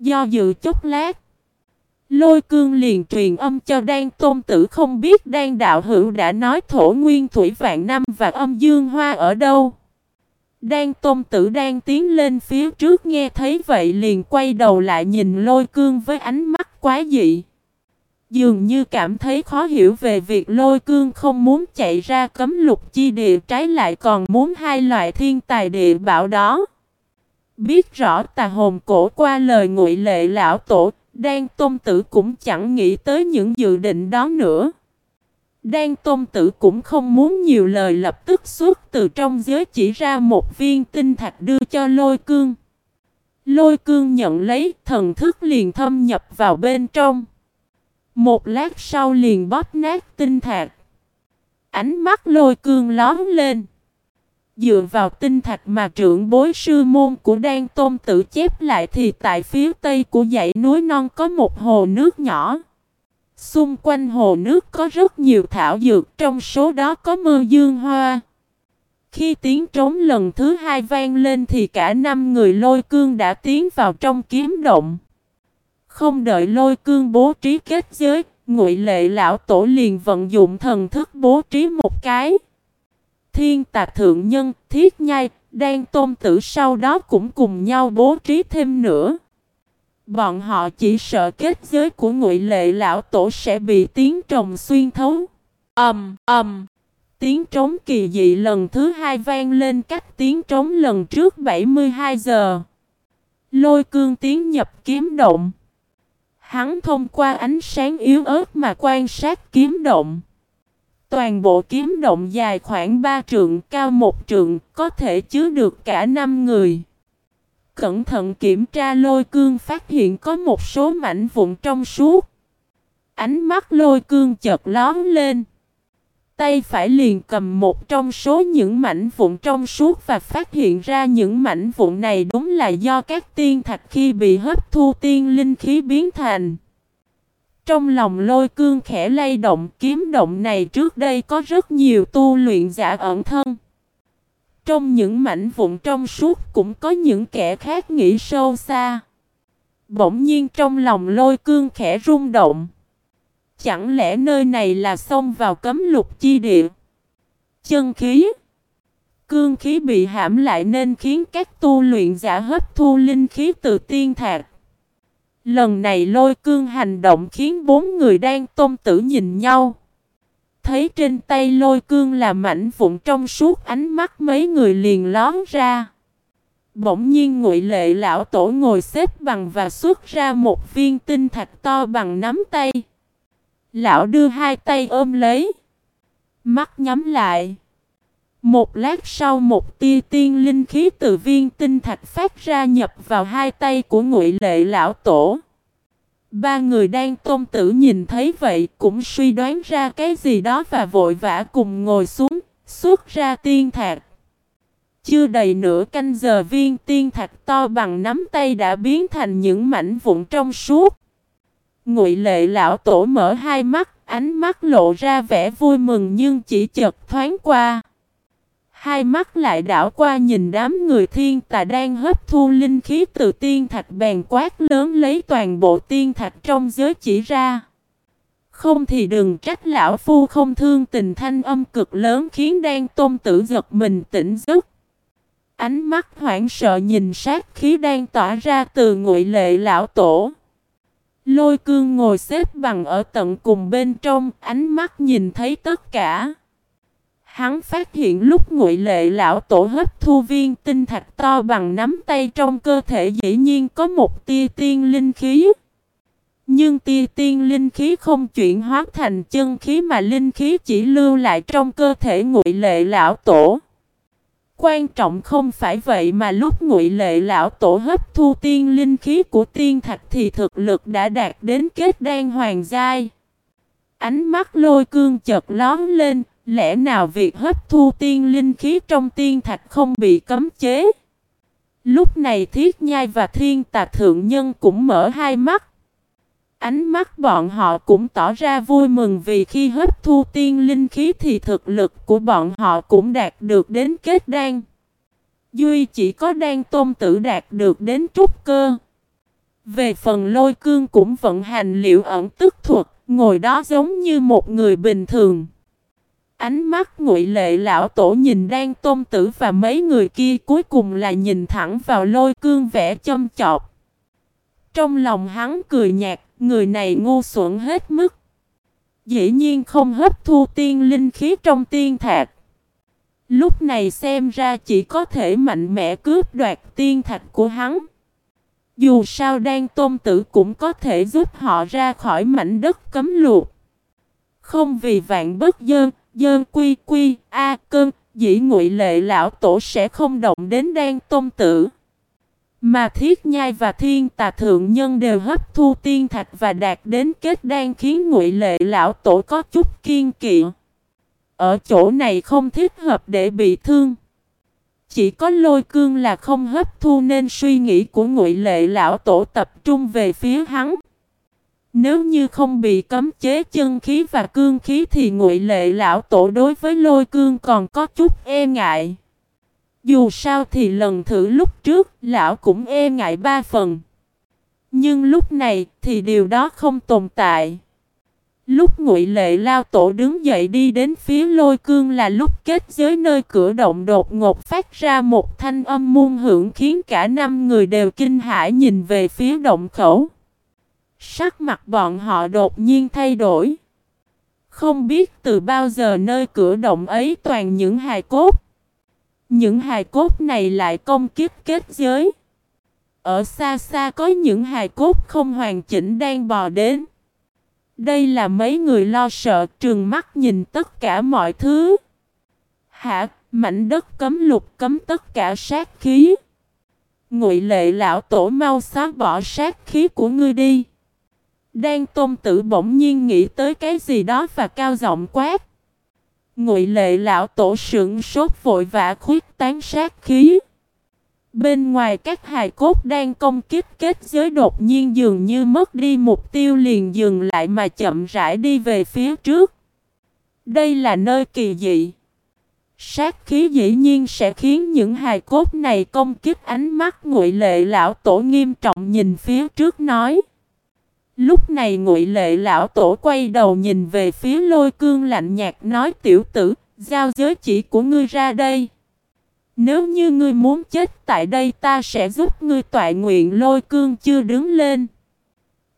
Do dự chốc lát. Lôi cương liền truyền âm cho đan tôn tử không biết đan đạo hữu đã nói thổ nguyên thủy vạn năm và âm dương hoa ở đâu. Đan tôn tử đang tiến lên phía trước nghe thấy vậy liền quay đầu lại nhìn lôi cương với ánh mắt quá dị. Dường như cảm thấy khó hiểu về việc lôi cương không muốn chạy ra cấm lục chi địa trái lại còn muốn hai loại thiên tài địa bảo đó. Biết rõ tà hồn cổ qua lời ngụy lệ lão tổ, Đan Tôn Tử cũng chẳng nghĩ tới những dự định đó nữa. Đan Tôn Tử cũng không muốn nhiều lời lập tức xuất từ trong giới chỉ ra một viên tinh thạch đưa cho lôi cương. Lôi cương nhận lấy thần thức liền thâm nhập vào bên trong. Một lát sau liền bóp nát tinh thạch. Ánh mắt lôi cương lóm lên. Dựa vào tinh thạch mà trưởng bối sư môn của Đan Tôn tự chép lại thì tại phía tây của dãy núi non có một hồ nước nhỏ. Xung quanh hồ nước có rất nhiều thảo dược, trong số đó có mơ dương hoa. Khi tiếng trống lần thứ hai vang lên thì cả năm người lôi cương đã tiến vào trong kiếm động. Không đợi lôi cương bố trí kết giới, ngụy lệ lão tổ liền vận dụng thần thức bố trí một cái. Thiên tạc thượng nhân, thiết nhai, đang tôn tử sau đó cũng cùng nhau bố trí thêm nữa. Bọn họ chỉ sợ kết giới của ngụy lệ lão tổ sẽ bị tiếng trồng xuyên thấu. ầm ầm Tiếng trống kỳ dị lần thứ hai vang lên cách tiếng trống lần trước 72 giờ. Lôi cương tiếng nhập kiếm động. Hắn thông qua ánh sáng yếu ớt mà quan sát kiếm động. Toàn bộ kiếm động dài khoảng 3 trượng, cao một trượng, có thể chứa được cả 5 người. Cẩn thận kiểm tra lôi cương phát hiện có một số mảnh vụn trong suốt. Ánh mắt lôi cương chợt lón lên. Tay phải liền cầm một trong số những mảnh vụn trong suốt và phát hiện ra những mảnh vụn này đúng là do các tiên thạch khi bị hấp thu tiên linh khí biến thành. Trong lòng lôi cương khẽ lay động, kiếm động này trước đây có rất nhiều tu luyện giả ẩn thân. Trong những mảnh vụn trong suốt cũng có những kẻ khác nghĩ sâu xa. Bỗng nhiên trong lòng lôi cương khẽ rung động. Chẳng lẽ nơi này là xông vào cấm lục chi địa? Chân khí Cương khí bị hãm lại nên khiến các tu luyện giả hấp thu linh khí từ tiên thạc. Lần này lôi cương hành động khiến bốn người đang tôn tử nhìn nhau. Thấy trên tay lôi cương là mảnh vụn trong suốt, ánh mắt mấy người liền lón ra. Bỗng nhiên ngụy lệ lão tổ ngồi xếp bằng và xuất ra một viên tinh thạch to bằng nắm tay. Lão đưa hai tay ôm lấy. Mắt nhắm lại. Một lát sau một tia tiên linh khí từ viên tinh thạch phát ra nhập vào hai tay của ngụy lệ lão tổ. Ba người đang tôn tử nhìn thấy vậy cũng suy đoán ra cái gì đó và vội vã cùng ngồi xuống, xuất ra tiên thạch. Chưa đầy nửa canh giờ viên tiên thạch to bằng nắm tay đã biến thành những mảnh vụn trong suốt. Ngụy lệ lão tổ mở hai mắt, ánh mắt lộ ra vẻ vui mừng nhưng chỉ chợt thoáng qua. Hai mắt lại đảo qua nhìn đám người thiên tà đang hấp thu linh khí từ tiên thạch bèn quát lớn lấy toàn bộ tiên thạch trong giới chỉ ra. Không thì đừng trách lão phu không thương tình thanh âm cực lớn khiến đen tôn tử giật mình tỉnh giấc. Ánh mắt hoảng sợ nhìn sát khí đang tỏa ra từ ngụy lệ lão tổ. Lôi cương ngồi xếp bằng ở tận cùng bên trong, ánh mắt nhìn thấy tất cả. Hắn phát hiện lúc ngụy lệ lão tổ hấp thu viên tinh thạch to bằng nắm tay trong cơ thể dĩ nhiên có một tia tiên linh khí. Nhưng tia tiên linh khí không chuyển hóa thành chân khí mà linh khí chỉ lưu lại trong cơ thể ngụy lệ lão tổ. Quan trọng không phải vậy mà lúc ngụy lệ lão tổ hấp thu tiên linh khí của tiên thạch thì thực lực đã đạt đến kết đan hoàng giai. Ánh mắt lôi cương chợt lón lên, lẽ nào việc hấp thu tiên linh khí trong tiên thạch không bị cấm chế? Lúc này thiết nhai và thiên tà thượng nhân cũng mở hai mắt. Ánh mắt bọn họ cũng tỏ ra vui mừng vì khi hấp thu tiên linh khí thì thực lực của bọn họ cũng đạt được đến kết đan. Duy chỉ có đan tôn tử đạt được đến trúc cơ. Về phần lôi cương cũng vận hành liệu ẩn tức thuật, ngồi đó giống như một người bình thường. Ánh mắt ngụy lệ lão tổ nhìn đang tôn tử và mấy người kia cuối cùng là nhìn thẳng vào lôi cương vẽ châm chọc. Trong lòng hắn cười nhạt, người này ngu xuẩn hết mức. Dĩ nhiên không hấp thu tiên linh khí trong tiên thạch. Lúc này xem ra chỉ có thể mạnh mẽ cướp đoạt tiên thạch của hắn. Dù sao đang tôn tử cũng có thể giúp họ ra khỏi mảnh đất cấm luộc. Không vì vạn bất dơn, dơn quy quy, a cơn, dĩ ngụy lệ lão tổ sẽ không động đến đan tôn tử. Mà thiết nhai và thiên tà thượng nhân đều hấp thu tiên thạch và đạt đến kết đan khiến ngụy lệ lão tổ có chút kiên kỵ. Ở chỗ này không thích hợp để bị thương. Chỉ có lôi cương là không hấp thu nên suy nghĩ của ngụy lệ lão tổ tập trung về phía hắn. Nếu như không bị cấm chế chân khí và cương khí thì ngụy lệ lão tổ đối với lôi cương còn có chút e ngại. Dù sao thì lần thử lúc trước, lão cũng e ngại ba phần. Nhưng lúc này thì điều đó không tồn tại. Lúc ngụy lệ lao tổ đứng dậy đi đến phía lôi cương là lúc kết giới nơi cửa động đột ngột phát ra một thanh âm muôn hưởng khiến cả năm người đều kinh hãi nhìn về phía động khẩu. Sắc mặt bọn họ đột nhiên thay đổi. Không biết từ bao giờ nơi cửa động ấy toàn những hài cốt. Những hài cốt này lại công kiếp kết giới. Ở xa xa có những hài cốt không hoàn chỉnh đang bò đến. Đây là mấy người lo sợ trường mắt nhìn tất cả mọi thứ. Hạ, mảnh đất cấm lục cấm tất cả sát khí. Ngụy lệ lão tổ mau xóa bỏ sát khí của ngươi đi. Đang tôn tử bỗng nhiên nghĩ tới cái gì đó và cao giọng quát. Ngụy lệ lão tổ sững sốt vội vã khuyết tán sát khí. Bên ngoài các hài cốt đang công kích kết giới đột nhiên dường như mất đi mục tiêu liền dừng lại mà chậm rãi đi về phía trước. Đây là nơi kỳ dị. Sát khí dĩ nhiên sẽ khiến những hài cốt này công kích ánh mắt ngụy lệ lão tổ nghiêm trọng nhìn phía trước nói. Lúc này ngụy lệ lão tổ quay đầu nhìn về phía lôi cương lạnh nhạt nói tiểu tử, giao giới chỉ của ngươi ra đây. Nếu như ngươi muốn chết tại đây ta sẽ giúp ngươi tọa nguyện lôi cương chưa đứng lên.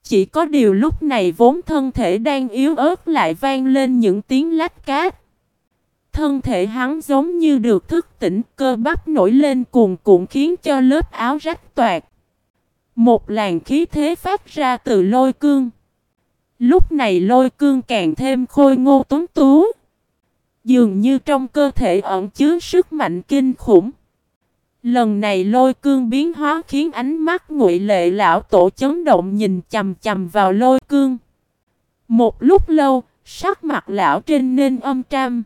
Chỉ có điều lúc này vốn thân thể đang yếu ớt lại vang lên những tiếng lách cát. Thân thể hắn giống như được thức tỉnh cơ bắp nổi lên cuồn cuộn khiến cho lớp áo rách toạc. Một làn khí thế phát ra từ lôi cương. Lúc này lôi cương càng thêm khôi ngô tuấn tú. Dường như trong cơ thể ẩn chứa sức mạnh kinh khủng. Lần này lôi cương biến hóa khiến ánh mắt ngụy lệ lão tổ chấn động nhìn chầm chầm vào lôi cương. Một lúc lâu, sắc mặt lão trên nên âm trăm.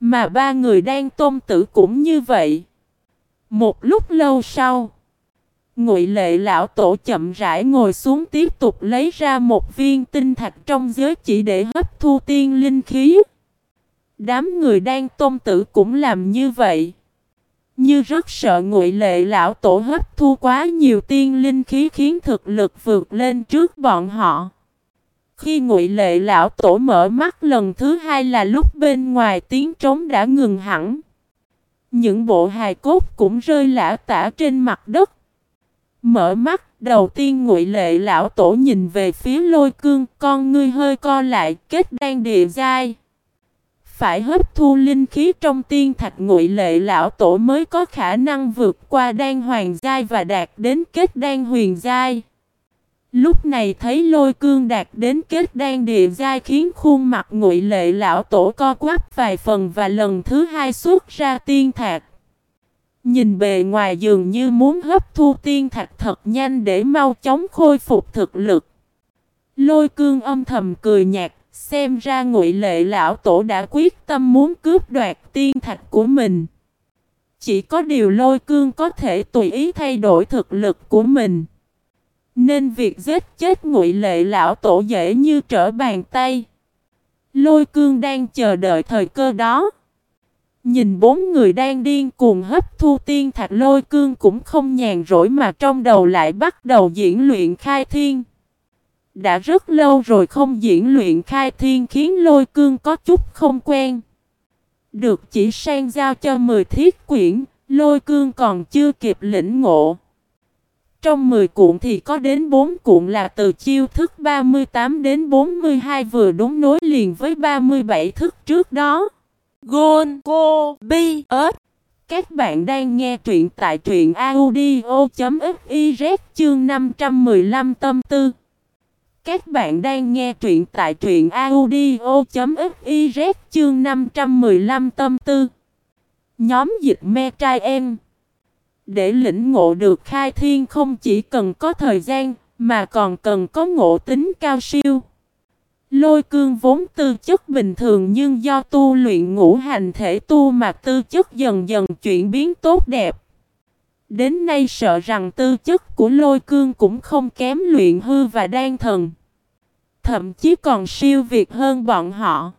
Mà ba người đang tôn tử cũng như vậy. Một lúc lâu sau, Ngụy lệ lão tổ chậm rãi ngồi xuống tiếp tục lấy ra một viên tinh thạch trong giới chỉ để hấp thu tiên linh khí. Đám người đang tôn tử cũng làm như vậy. Như rất sợ ngụy lệ lão tổ hấp thu quá nhiều tiên linh khí khiến thực lực vượt lên trước bọn họ. Khi ngụy lệ lão tổ mở mắt lần thứ hai là lúc bên ngoài tiếng trống đã ngừng hẳn. Những bộ hài cốt cũng rơi lã tả trên mặt đất. Mở mắt, đầu tiên ngụy lệ lão tổ nhìn về phía lôi cương, con ngươi hơi co lại, kết đang địa giai. Phải hấp thu linh khí trong tiên thạch ngụy lệ lão tổ mới có khả năng vượt qua đan hoàng giai và đạt đến kết đan huyền giai. Lúc này thấy lôi cương đạt đến kết đan địa giai khiến khuôn mặt ngụy lệ lão tổ co quắp vài phần và lần thứ hai xuất ra tiên thạch. Nhìn bề ngoài dường như muốn hấp thu tiên thạch thật nhanh để mau chóng khôi phục thực lực. Lôi cương âm thầm cười nhạt, xem ra ngụy lệ lão tổ đã quyết tâm muốn cướp đoạt tiên thạch của mình. Chỉ có điều lôi cương có thể tùy ý thay đổi thực lực của mình. Nên việc giết chết ngụy lệ lão tổ dễ như trở bàn tay. Lôi cương đang chờ đợi thời cơ đó. Nhìn bốn người đang điên cuồng hấp thu tiên thạch lôi cương cũng không nhàn rỗi mà trong đầu lại bắt đầu diễn luyện khai thiên. Đã rất lâu rồi không diễn luyện khai thiên khiến lôi cương có chút không quen. Được chỉ sang giao cho 10 thiết quyển, lôi cương còn chưa kịp lĩnh ngộ. Trong 10 cuộn thì có đến 4 cuộn là từ chiêu thức 38 đến 42 vừa đúng nối liền với 37 thức trước đó. Gôn Cô Bi ớt Các bạn đang nghe truyện tại truyện audio.fiz chương 515 tâm tư. Các bạn đang nghe truyện tại truyện audio.fiz chương 515 tâm tư. Nhóm dịch me trai em. Để lĩnh ngộ được khai thiên không chỉ cần có thời gian, mà còn cần có ngộ tính cao siêu. Lôi cương vốn tư chất bình thường nhưng do tu luyện ngũ hành thể tu mà tư chất dần dần chuyển biến tốt đẹp. Đến nay sợ rằng tư chất của lôi cương cũng không kém luyện hư và đan thần. Thậm chí còn siêu việt hơn bọn họ.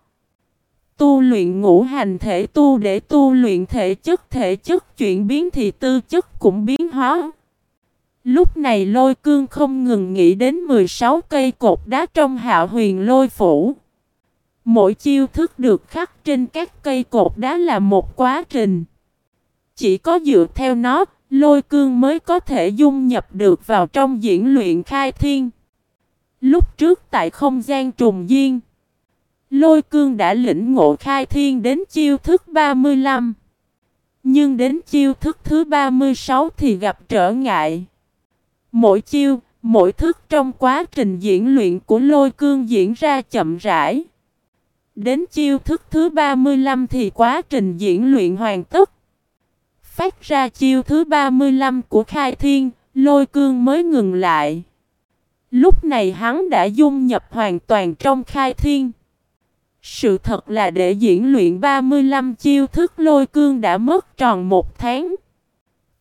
Tu luyện ngũ hành thể tu để tu luyện thể chất thể chất chuyển biến thì tư chất cũng biến hóa. Lúc này lôi cương không ngừng nghĩ đến 16 cây cột đá trong hạo huyền lôi phủ. Mỗi chiêu thức được khắc trên các cây cột đá là một quá trình. Chỉ có dựa theo nó, lôi cương mới có thể dung nhập được vào trong diễn luyện khai thiên. Lúc trước tại không gian trùng duyên, lôi cương đã lĩnh ngộ khai thiên đến chiêu thức 35. Nhưng đến chiêu thức thứ 36 thì gặp trở ngại. Mỗi chiêu, mỗi thức trong quá trình diễn luyện của lôi cương diễn ra chậm rãi. Đến chiêu thức thứ 35 thì quá trình diễn luyện hoàn tất. Phát ra chiêu thứ 35 của khai thiên, lôi cương mới ngừng lại. Lúc này hắn đã dung nhập hoàn toàn trong khai thiên. Sự thật là để diễn luyện 35 chiêu thức lôi cương đã mất tròn một tháng.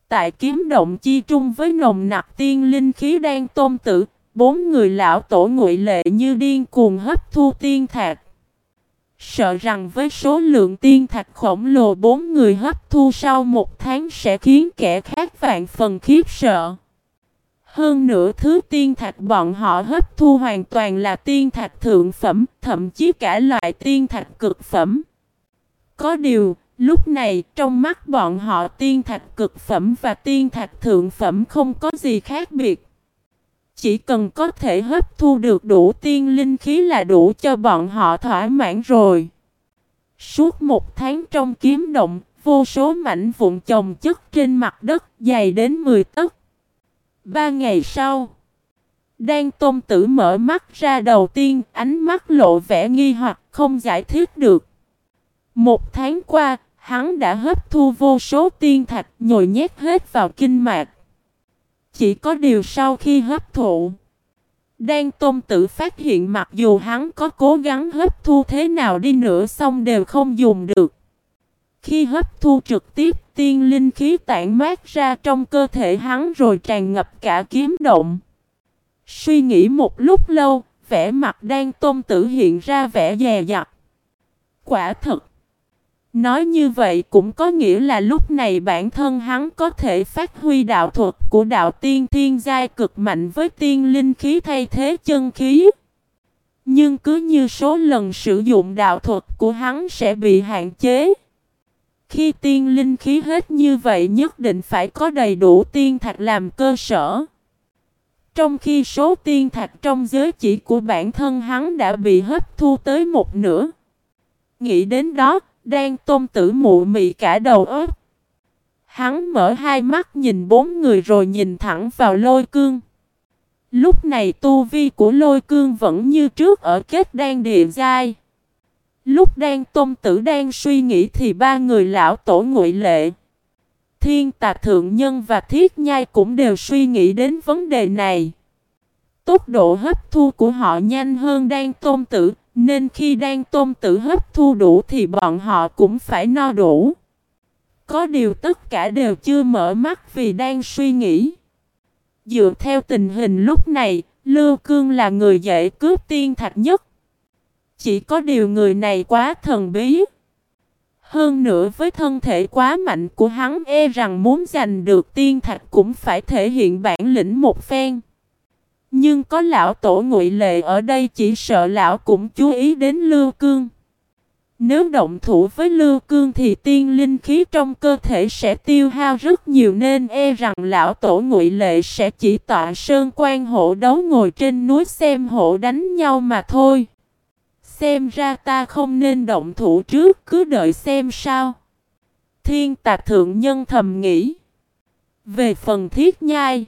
Tại kiếm động chi trung với nồng nặc tiên linh khí đang tôn tử, bốn người lão tổ ngụy lệ như điên cuồng hấp thu tiên thạch. Sợ rằng với số lượng tiên thạch khổng lồ bốn người hấp thu sau một tháng sẽ khiến kẻ khác vạn phần khiếp sợ. Hơn nữa thứ tiên thạch bọn họ hấp thu hoàn toàn là tiên thạch thượng phẩm, thậm chí cả loại tiên thạch cực phẩm. Có điều, Lúc này, trong mắt bọn họ tiên thạch cực phẩm và tiên thạch thượng phẩm không có gì khác biệt. Chỉ cần có thể hấp thu được đủ tiên linh khí là đủ cho bọn họ thỏa mãn rồi. Suốt một tháng trong kiếm động, vô số mảnh vụn chồng chất trên mặt đất dày đến 10 tấc. Ba ngày sau, đang Tôn Tử mở mắt ra đầu tiên, ánh mắt lộ vẻ nghi hoặc không giải thích được. Một tháng qua, Hắn đã hấp thu vô số tiên thạch nhồi nhét hết vào kinh mạch. Chỉ có điều sau khi hấp thụ, Đan Tôn Tử phát hiện mặc dù hắn có cố gắng hấp thu thế nào đi nữa xong đều không dùng được. Khi hấp thu trực tiếp tiên linh khí tản mát ra trong cơ thể hắn rồi tràn ngập cả kiếm động. Suy nghĩ một lúc lâu, vẻ mặt Đan Tôn Tử hiện ra vẻ dè dặt. Quả thật, Nói như vậy cũng có nghĩa là lúc này bản thân hắn có thể phát huy đạo thuật của đạo tiên thiên giai cực mạnh với tiên linh khí thay thế chân khí. Nhưng cứ như số lần sử dụng đạo thuật của hắn sẽ bị hạn chế. Khi tiên linh khí hết như vậy nhất định phải có đầy đủ tiên thạch làm cơ sở. Trong khi số tiên thạch trong giới chỉ của bản thân hắn đã bị hấp thu tới một nửa. Nghĩ đến đó, đang tôn tử mụ mị cả đầu óc. Hắn mở hai mắt nhìn bốn người rồi nhìn thẳng vào lôi cương. Lúc này tu vi của lôi cương vẫn như trước ở kết đan địa giai. Lúc đang tôn tử đang suy nghĩ thì ba người lão tổ ngụy lệ. Thiên tà thượng nhân và thiết nhai cũng đều suy nghĩ đến vấn đề này. Tốc độ hấp thu của họ nhanh hơn đang tôn tử, nên khi đang tôm tử hấp thu đủ thì bọn họ cũng phải no đủ. Có điều tất cả đều chưa mở mắt vì đang suy nghĩ. Dựa theo tình hình lúc này, Lưu Cương là người dễ cướp tiên thạch nhất. Chỉ có điều người này quá thần bí. Hơn nữa với thân thể quá mạnh của hắn e rằng muốn giành được tiên thạch cũng phải thể hiện bản lĩnh một phen. Nhưng có lão tổ ngụy lệ ở đây chỉ sợ lão cũng chú ý đến lưu cương. Nếu động thủ với lưu cương thì tiên linh khí trong cơ thể sẽ tiêu hao rất nhiều nên e rằng lão tổ ngụy lệ sẽ chỉ tọa sơn quan hộ đấu ngồi trên núi xem hộ đánh nhau mà thôi. Xem ra ta không nên động thủ trước, cứ đợi xem sao. Thiên tạc thượng nhân thầm nghĩ. Về phần thiết nhai.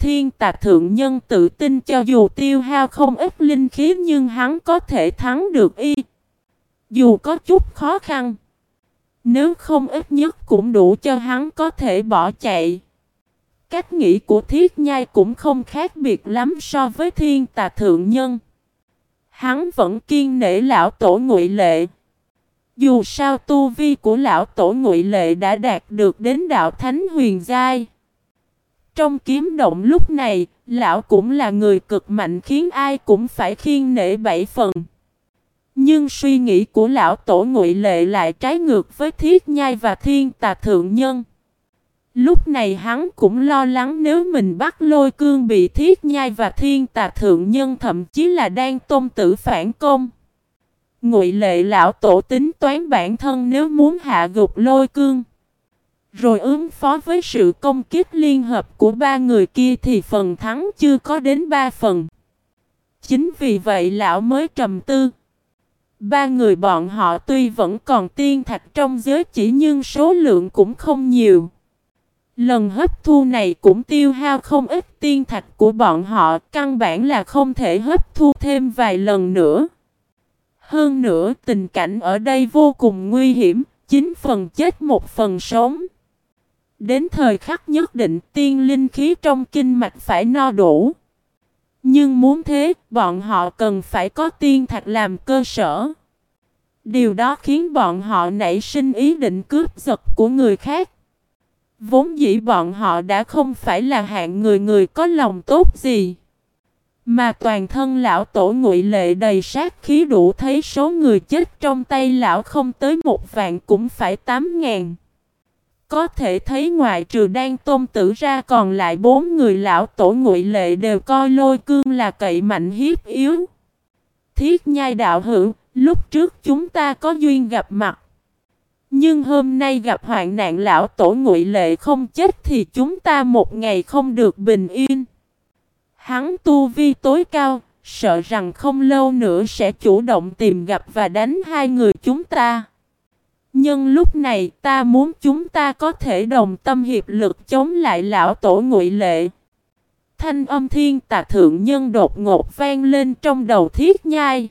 Thiên tà thượng nhân tự tin cho dù tiêu hao không ít linh khí nhưng hắn có thể thắng được y. Dù có chút khó khăn. Nếu không ít nhất cũng đủ cho hắn có thể bỏ chạy. Cách nghĩ của thiết nhai cũng không khác biệt lắm so với thiên tà thượng nhân. Hắn vẫn kiên nể lão tổ ngụy lệ. Dù sao tu vi của lão tổ ngụy lệ đã đạt được đến đạo thánh huyền giai. Trong kiếm động lúc này, lão cũng là người cực mạnh khiến ai cũng phải khiên nể bảy phần. Nhưng suy nghĩ của lão tổ ngụy lệ lại trái ngược với thiết nhai và thiên tà thượng nhân. Lúc này hắn cũng lo lắng nếu mình bắt lôi cương bị thiết nhai và thiên tà thượng nhân thậm chí là đang tôn tử phản công. Ngụy lệ lão tổ tính toán bản thân nếu muốn hạ gục lôi cương. Rồi ứng phó với sự công kích liên hợp của ba người kia thì phần thắng chưa có đến ba phần. Chính vì vậy lão mới trầm tư. Ba người bọn họ tuy vẫn còn tiên thạch trong giới chỉ nhưng số lượng cũng không nhiều. Lần hấp thu này cũng tiêu hao không ít tiên thạch của bọn họ, căn bản là không thể hấp thu thêm vài lần nữa. Hơn nữa tình cảnh ở đây vô cùng nguy hiểm, chín phần chết một phần sống. Đến thời khắc nhất định tiên linh khí trong kinh mạch phải no đủ. Nhưng muốn thế, bọn họ cần phải có tiên thạch làm cơ sở. Điều đó khiến bọn họ nảy sinh ý định cướp giật của người khác. Vốn dĩ bọn họ đã không phải là hạng người người có lòng tốt gì. Mà toàn thân lão tổ ngụy lệ đầy sát khí đủ thấy số người chết trong tay lão không tới một vạn cũng phải tám ngàn. Có thể thấy ngoài trừ đang tôn tử ra còn lại bốn người lão tổ ngụy lệ đều coi lôi cương là cậy mạnh hiếp yếu. Thiết nhai đạo hữu, lúc trước chúng ta có duyên gặp mặt. Nhưng hôm nay gặp hoạn nạn lão tổ ngụy lệ không chết thì chúng ta một ngày không được bình yên. Hắn tu vi tối cao, sợ rằng không lâu nữa sẽ chủ động tìm gặp và đánh hai người chúng ta. Nhưng lúc này ta muốn chúng ta có thể đồng tâm hiệp lực chống lại lão tổ ngụy lệ. Thanh âm thiên tà thượng nhân đột ngột vang lên trong đầu thiết nhai.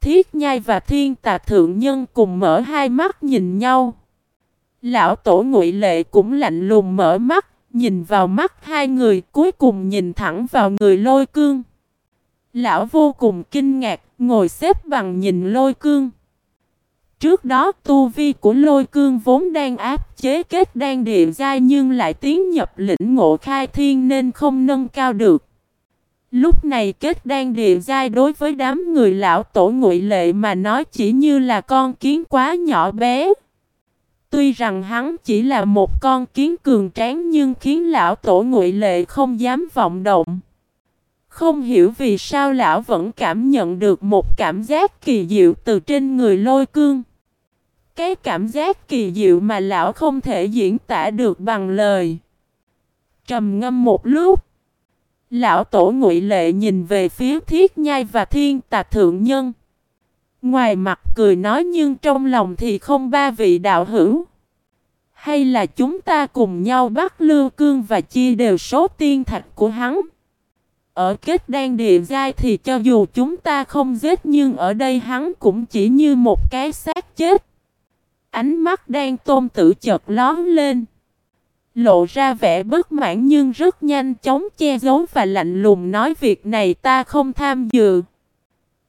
Thiết nhai và thiên tà thượng nhân cùng mở hai mắt nhìn nhau. Lão tổ ngụy lệ cũng lạnh lùng mở mắt, nhìn vào mắt hai người cuối cùng nhìn thẳng vào người lôi cương. Lão vô cùng kinh ngạc, ngồi xếp bằng nhìn lôi cương. Trước đó, tu vi của lôi cương vốn đang áp chế kết đang địa giai nhưng lại tiến nhập lĩnh ngộ khai thiên nên không nâng cao được. Lúc này kết đang địa giai đối với đám người lão tổ ngụy lệ mà nói chỉ như là con kiến quá nhỏ bé. Tuy rằng hắn chỉ là một con kiến cường tráng nhưng khiến lão tổ ngụy lệ không dám vọng động. Không hiểu vì sao lão vẫn cảm nhận được một cảm giác kỳ diệu từ trên người lôi cương. Cái cảm giác kỳ diệu mà lão không thể diễn tả được bằng lời. Trầm ngâm một lúc. Lão tổ ngụy lệ nhìn về phía thiết nhai và thiên tà thượng nhân. Ngoài mặt cười nói nhưng trong lòng thì không ba vị đạo hữu. Hay là chúng ta cùng nhau bắt lưu cương và chia đều số tiên thạch của hắn. Ở kết đan địa giai thì cho dù chúng ta không giết nhưng ở đây hắn cũng chỉ như một cái xác chết. Ánh mắt đang tôn tử chợt lón lên. Lộ ra vẻ bất mãn nhưng rất nhanh chóng che giấu và lạnh lùng nói việc này ta không tham dự.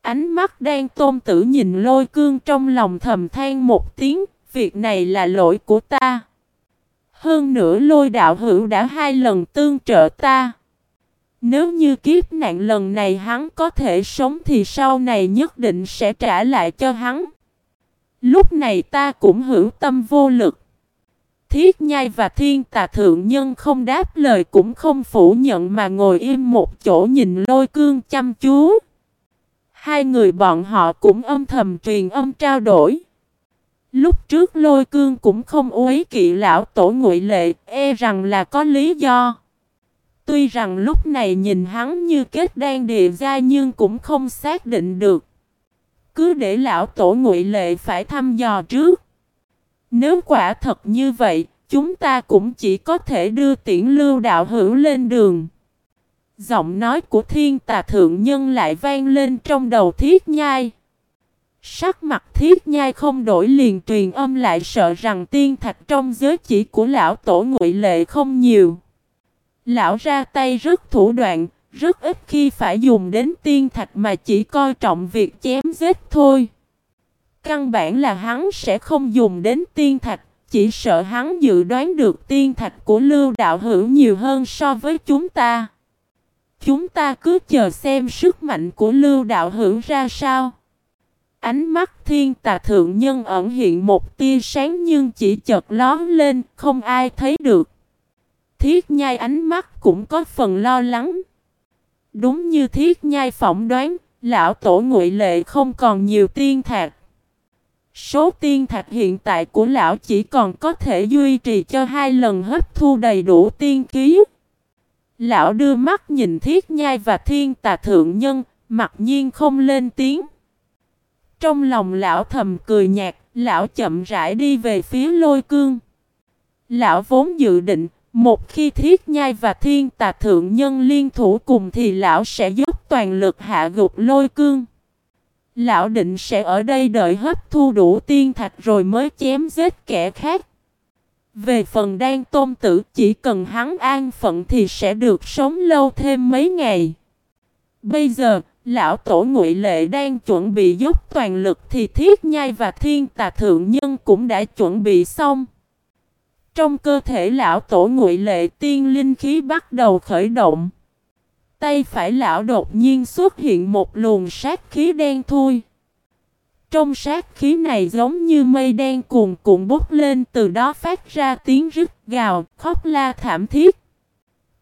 Ánh mắt đang tôn tử nhìn lôi cương trong lòng thầm than một tiếng, việc này là lỗi của ta. Hơn nữa lôi đạo hữu đã hai lần tương trợ ta. Nếu như kiếp nạn lần này hắn có thể sống thì sau này nhất định sẽ trả lại cho hắn. Lúc này ta cũng hữu tâm vô lực. Thiết nhai và thiên tà thượng nhân không đáp lời cũng không phủ nhận mà ngồi im một chỗ nhìn lôi cương chăm chú. Hai người bọn họ cũng âm thầm truyền âm trao đổi. Lúc trước lôi cương cũng không uế kỵ lão tổ ngụy lệ, e rằng là có lý do. Tuy rằng lúc này nhìn hắn như kết đan địa gia nhưng cũng không xác định được. Cứ để lão tổ ngụy lệ phải thăm dò trước. Nếu quả thật như vậy, chúng ta cũng chỉ có thể đưa tiễn lưu đạo hữu lên đường. Giọng nói của thiên tà thượng nhân lại vang lên trong đầu thiết nhai. Sắc mặt thiết nhai không đổi liền truyền âm lại sợ rằng tiên thạch trong giới chỉ của lão tổ ngụy lệ không nhiều. Lão ra tay rất thủ đoạn, rất ít khi phải dùng đến tiên thạch mà chỉ coi trọng việc chém giết thôi. Căn bản là hắn sẽ không dùng đến tiên thạch, chỉ sợ hắn dự đoán được tiên thạch của lưu đạo hữu nhiều hơn so với chúng ta. Chúng ta cứ chờ xem sức mạnh của lưu đạo hữu ra sao. Ánh mắt thiên tà thượng nhân ẩn hiện một tia sáng nhưng chỉ chợt lón lên, không ai thấy được. Thiết nhai ánh mắt cũng có phần lo lắng. Đúng như thiết nhai phỏng đoán, lão tổ ngụy lệ không còn nhiều tiên thạch. Số tiên thạch hiện tại của lão chỉ còn có thể duy trì cho hai lần hấp thu đầy đủ tiên ký. Lão đưa mắt nhìn thiết nhai và thiên tà thượng nhân, mặc nhiên không lên tiếng. Trong lòng lão thầm cười nhạt, lão chậm rãi đi về phía lôi cương. Lão vốn dự định, một khi thiết nhai và thiên tà thượng nhân liên thủ cùng thì lão sẽ giúp toàn lực hạ gục lôi cương. Lão định sẽ ở đây đợi hấp thu đủ tiên thạch rồi mới chém giết kẻ khác. Về phần đan tôn tử chỉ cần hắn an phận thì sẽ được sống lâu thêm mấy ngày. Bây giờ, lão tổ ngụy lệ đang chuẩn bị giúp toàn lực thì thiết nhai và thiên tà thượng nhân cũng đã chuẩn bị xong. Trong cơ thể lão tổ ngụy lệ tiên linh khí bắt đầu khởi động. Tay phải lão đột nhiên xuất hiện một luồng sát khí đen thui. Trong sát khí này giống như mây đen cuồn cuộn bốc lên từ đó phát ra tiếng rít gào, khóc la thảm thiết.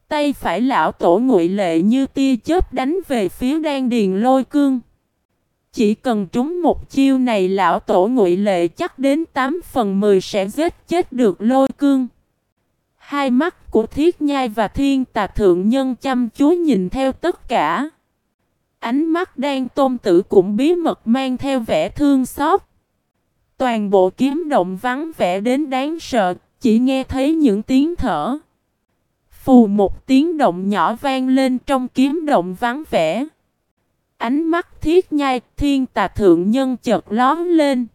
Tay phải lão tổ ngụy lệ như tia chớp đánh về phía đan điền lôi cương. Chỉ cần trúng một chiêu này lão tổ ngụy lệ chắc đến 8 phần 10 sẽ giết chết được lôi cương. Hai mắt của thiết nhai và thiên tà thượng nhân chăm chú nhìn theo tất cả. Ánh mắt đang tôn tử cũng bí mật mang theo vẻ thương xót. Toàn bộ kiếm động vắng vẻ đến đáng sợ, chỉ nghe thấy những tiếng thở. Phù một tiếng động nhỏ vang lên trong kiếm động vắng vẻ. Ánh mắt thiết nhai, thiên tà thượng nhân chợt lón lên.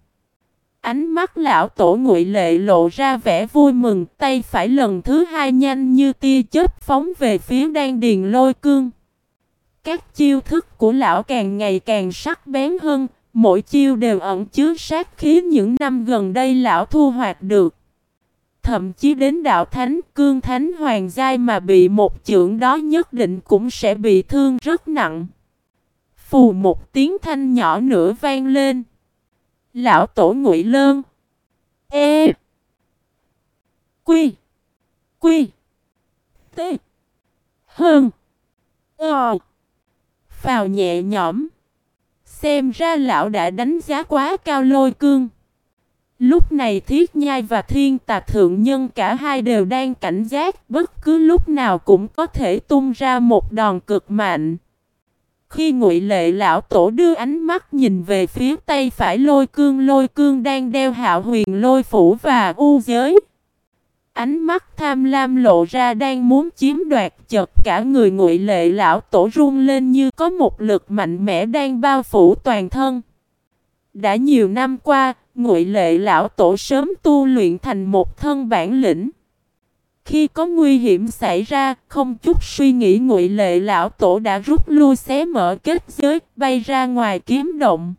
Ánh mắt lão tổ ngụy lệ lộ ra vẻ vui mừng, tay phải lần thứ hai nhanh như tia chớp phóng về phía đan điền lôi cương. Các chiêu thức của lão càng ngày càng sắc bén hơn, mỗi chiêu đều ẩn chứa sát khí những năm gần đây lão thu hoạch được. Thậm chí đến đạo thánh cương thánh hoàng giai mà bị một chưởng đó nhất định cũng sẽ bị thương rất nặng. Phù một tiếng thanh nhỏ nữa vang lên. Lão tổ ngụy lơn. E. Quy. Quy. T. Hơn. Ờ. Phào nhẹ nhõm. Xem ra lão đã đánh giá quá cao lôi cương. Lúc này thiết nhai và thiên tà thượng nhân cả hai đều đang cảnh giác, bất cứ lúc nào cũng có thể tung ra một đòn cực mạnh. Khi ngụy lệ lão tổ đưa ánh mắt nhìn về phía tay phải lôi cương lôi cương đang đeo hạo huyền lôi phủ và u giới. Ánh mắt tham lam lộ ra đang muốn chiếm đoạt chật cả người ngụy lệ lão tổ run lên như có một lực mạnh mẽ đang bao phủ toàn thân. Đã nhiều năm qua, ngụy lệ lão tổ sớm tu luyện thành một thân bản lĩnh. Khi có nguy hiểm xảy ra, không chút suy nghĩ ngụy lệ lão tổ đã rút lui xé mở kết giới, bay ra ngoài kiếm động.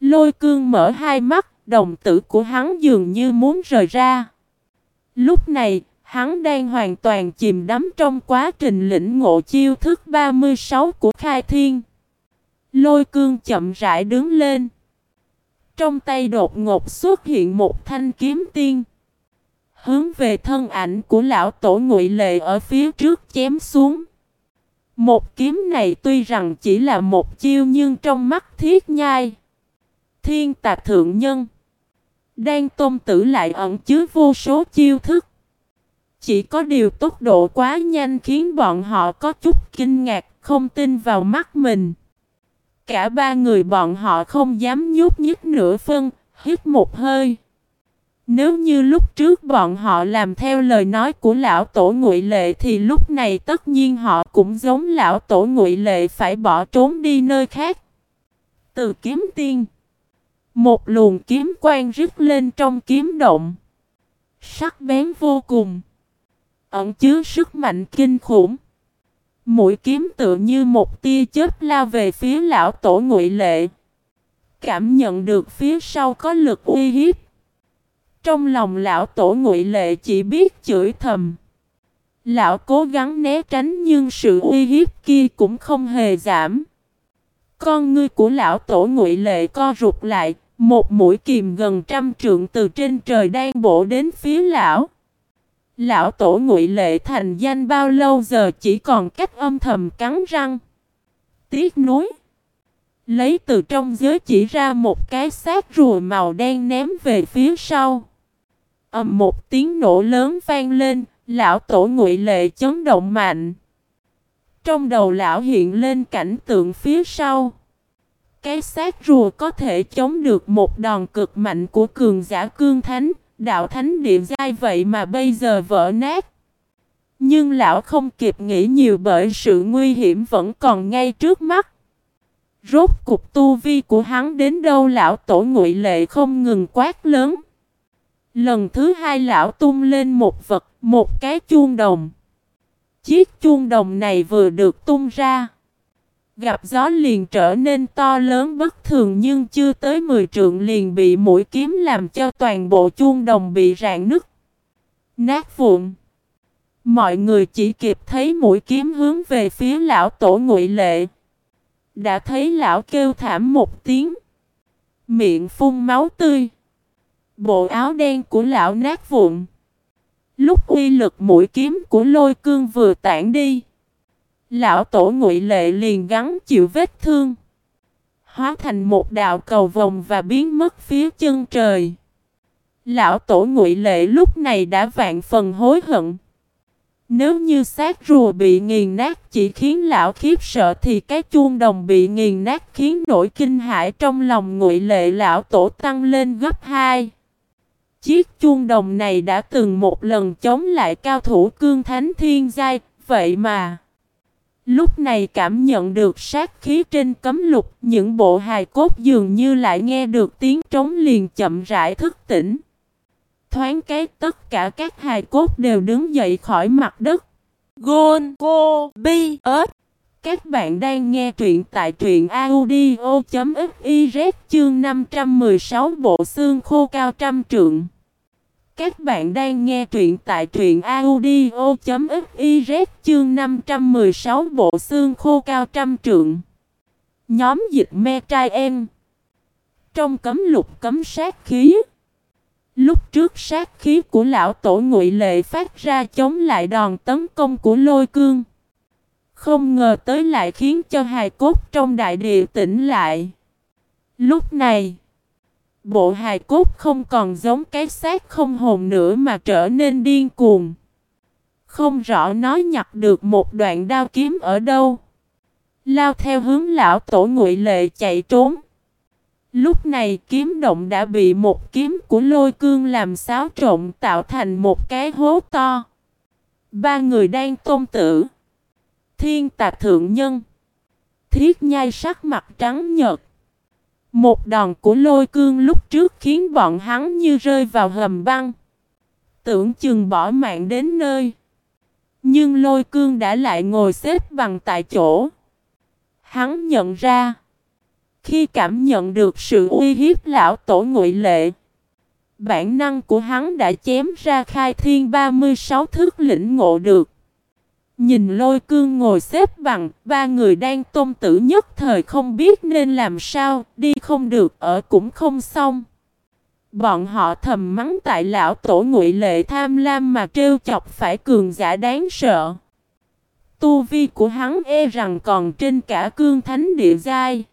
Lôi cương mở hai mắt, đồng tử của hắn dường như muốn rời ra. Lúc này, hắn đang hoàn toàn chìm đắm trong quá trình lĩnh ngộ chiêu thức 36 của Khai Thiên. Lôi cương chậm rãi đứng lên. Trong tay đột ngột xuất hiện một thanh kiếm tiên. Hướng về thân ảnh của lão tổ ngụy lệ ở phía trước chém xuống. Một kiếm này tuy rằng chỉ là một chiêu nhưng trong mắt thiết nhai. Thiên tạc thượng nhân. Đang tôn tử lại ẩn chứa vô số chiêu thức. Chỉ có điều tốc độ quá nhanh khiến bọn họ có chút kinh ngạc, không tin vào mắt mình. Cả ba người bọn họ không dám nhúc nhích nửa phân, hít một hơi. Nếu như lúc trước bọn họ làm theo lời nói của lão tổ ngụy lệ thì lúc này tất nhiên họ cũng giống lão tổ ngụy lệ phải bỏ trốn đi nơi khác. Từ kiếm tiên. Một luồng kiếm quang rít lên trong kiếm động. Sắc bén vô cùng. Ẩn chứa sức mạnh kinh khủng. Mũi kiếm tựa như một tia chớp lao về phía lão tổ ngụy lệ. Cảm nhận được phía sau có lực uy hiếp. Trong lòng lão tổ ngụy lệ chỉ biết chửi thầm. Lão cố gắng né tránh nhưng sự uy hiếp kia cũng không hề giảm. Con ngươi của lão tổ ngụy lệ co rụt lại, một mũi kìm gần trăm trượng từ trên trời đang bổ đến phía lão. Lão tổ ngụy lệ thành danh bao lâu giờ chỉ còn cách âm thầm cắn răng. Tiếc nuối. Lấy từ trong giới chỉ ra một cái xác rùa màu đen ném về phía sau ầm một tiếng nổ lớn vang lên, lão tổ ngụy lệ chấn động mạnh. Trong đầu lão hiện lên cảnh tượng phía sau. Cái xác rùa có thể chống được một đòn cực mạnh của cường giả cương thánh, đạo thánh địa giai vậy mà bây giờ vỡ nát. Nhưng lão không kịp nghĩ nhiều bởi sự nguy hiểm vẫn còn ngay trước mắt. Rốt cục tu vi của hắn đến đâu lão tổ ngụy lệ không ngừng quát lớn. Lần thứ hai lão tung lên một vật, một cái chuông đồng. Chiếc chuông đồng này vừa được tung ra. Gặp gió liền trở nên to lớn bất thường nhưng chưa tới 10 trượng liền bị mũi kiếm làm cho toàn bộ chuông đồng bị rạn nứt. Nát vụn. Mọi người chỉ kịp thấy mũi kiếm hướng về phía lão tổ ngụy lệ. Đã thấy lão kêu thảm một tiếng. Miệng phun máu tươi. Bộ áo đen của lão nát vụn. Lúc uy lực mũi kiếm của lôi cương vừa tản đi. Lão tổ ngụy lệ liền gắn chịu vết thương. Hóa thành một đạo cầu vòng và biến mất phía chân trời. Lão tổ ngụy lệ lúc này đã vạn phần hối hận. Nếu như xác rùa bị nghiền nát chỉ khiến lão khiếp sợ thì cái chuông đồng bị nghiền nát khiến nỗi kinh hãi trong lòng ngụy lệ lão tổ tăng lên gấp hai. Chiếc chuông đồng này đã từng một lần chống lại cao thủ cương thánh thiên giai, vậy mà... Lúc này cảm nhận được sát khí trên cấm lục, những bộ hài cốt dường như lại nghe được tiếng trống liền chậm rãi thức tỉnh. Thoáng cái tất cả các hài cốt đều đứng dậy khỏi mặt đất. Gôn Cô Bi ớt Các bạn đang nghe truyện tại truyện audio.fiz chương 516 bộ xương khô cao trăm trượng. Các bạn đang nghe truyện tại truyện audio.fiz chương 516 bộ xương khô cao trăm trượng. Nhóm dịch me trai em. Trong cấm lục cấm sát khí. Lúc trước sát khí của lão tổ ngụy lệ phát ra chống lại đòn tấn công của lôi cương. Không ngờ tới lại khiến cho hài cốt trong đại địa tỉnh lại. Lúc này. Bộ hài cốt không còn giống cái xác không hồn nữa mà trở nên điên cuồng. Không rõ nó nhặt được một đoạn đao kiếm ở đâu. Lao theo hướng lão tổ ngụy lệ chạy trốn. Lúc này kiếm động đã bị một kiếm của lôi cương làm xáo trộn tạo thành một cái hố to. Ba người đang tôn tử. Thiên tạc thượng nhân. Thiết nhai sắc mặt trắng nhợt. Một đòn của lôi cương lúc trước khiến bọn hắn như rơi vào hầm băng. Tưởng chừng bỏ mạng đến nơi. Nhưng lôi cương đã lại ngồi xếp bằng tại chỗ. Hắn nhận ra. Khi cảm nhận được sự uy hiếp lão tổ ngụy lệ. Bản năng của hắn đã chém ra khai thiên 36 thước lĩnh ngộ được. Nhìn lôi cương ngồi xếp bằng, ba người đang tôn tử nhất thời không biết nên làm sao, đi không được, ở cũng không xong. Bọn họ thầm mắng tại lão tổ ngụy lệ tham lam mà trêu chọc phải cường giả đáng sợ. Tu vi của hắn e rằng còn trên cả cương thánh địa giai.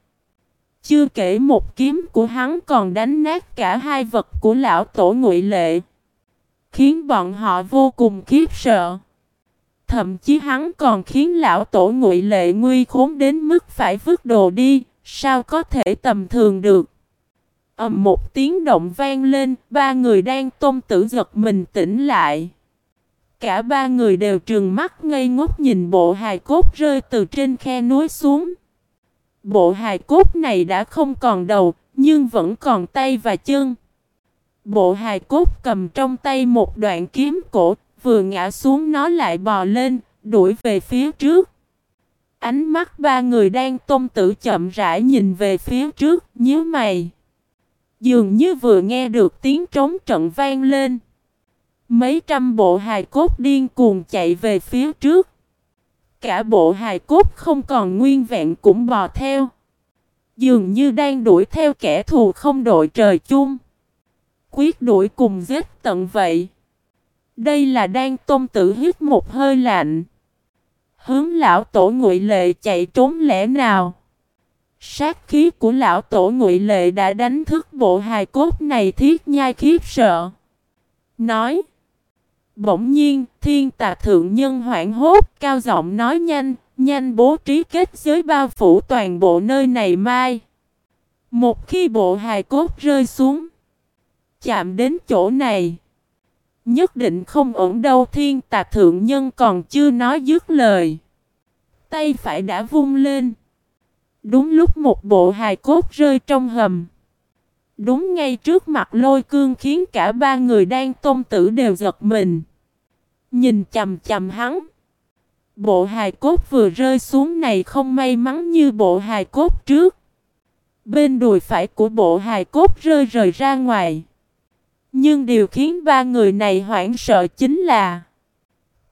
Chưa kể một kiếm của hắn còn đánh nát cả hai vật của lão tổ ngụy lệ. Khiến bọn họ vô cùng khiếp sợ. Thậm chí hắn còn khiến lão tổ ngụy lệ nguy khốn đến mức phải vứt đồ đi, sao có thể tầm thường được. ầm một tiếng động vang lên, ba người đang tôn tử giật mình tỉnh lại. Cả ba người đều trừng mắt ngây ngốc nhìn bộ hài cốt rơi từ trên khe núi xuống. Bộ hài cốt này đã không còn đầu, nhưng vẫn còn tay và chân. Bộ hài cốt cầm trong tay một đoạn kiếm cổ, vừa ngã xuống nó lại bò lên, đuổi về phía trước. Ánh mắt ba người đang tôn tử chậm rãi nhìn về phía trước, nhớ mày. Dường như vừa nghe được tiếng trống trận vang lên. Mấy trăm bộ hài cốt điên cuồng chạy về phía trước. Cả bộ hài cốt không còn nguyên vẹn cũng bò theo. Dường như đang đuổi theo kẻ thù không đội trời chung. Quyết đuổi cùng giết tận vậy. Đây là đang tôn tử hít một hơi lạnh. Hướng lão tổ ngụy lệ chạy trốn lẽ nào? Sát khí của lão tổ ngụy lệ đã đánh thức bộ hài cốt này thiết nhai khiếp sợ. Nói. Bỗng nhiên, thiên tà thượng nhân hoảng hốt, cao giọng nói nhanh, nhanh bố trí kết giới bao phủ toàn bộ nơi này mai. Một khi bộ hài cốt rơi xuống, chạm đến chỗ này, nhất định không ổn đâu, thiên tạc thượng nhân còn chưa nói dứt lời. Tay phải đã vung lên. Đúng lúc một bộ hài cốt rơi trong hầm. Đúng ngay trước mặt lôi cương khiến cả ba người đang tôn tử đều giật mình. Nhìn chầm chầm hắn. Bộ hài cốt vừa rơi xuống này không may mắn như bộ hài cốt trước. Bên đùi phải của bộ hài cốt rơi rời ra ngoài. Nhưng điều khiến ba người này hoảng sợ chính là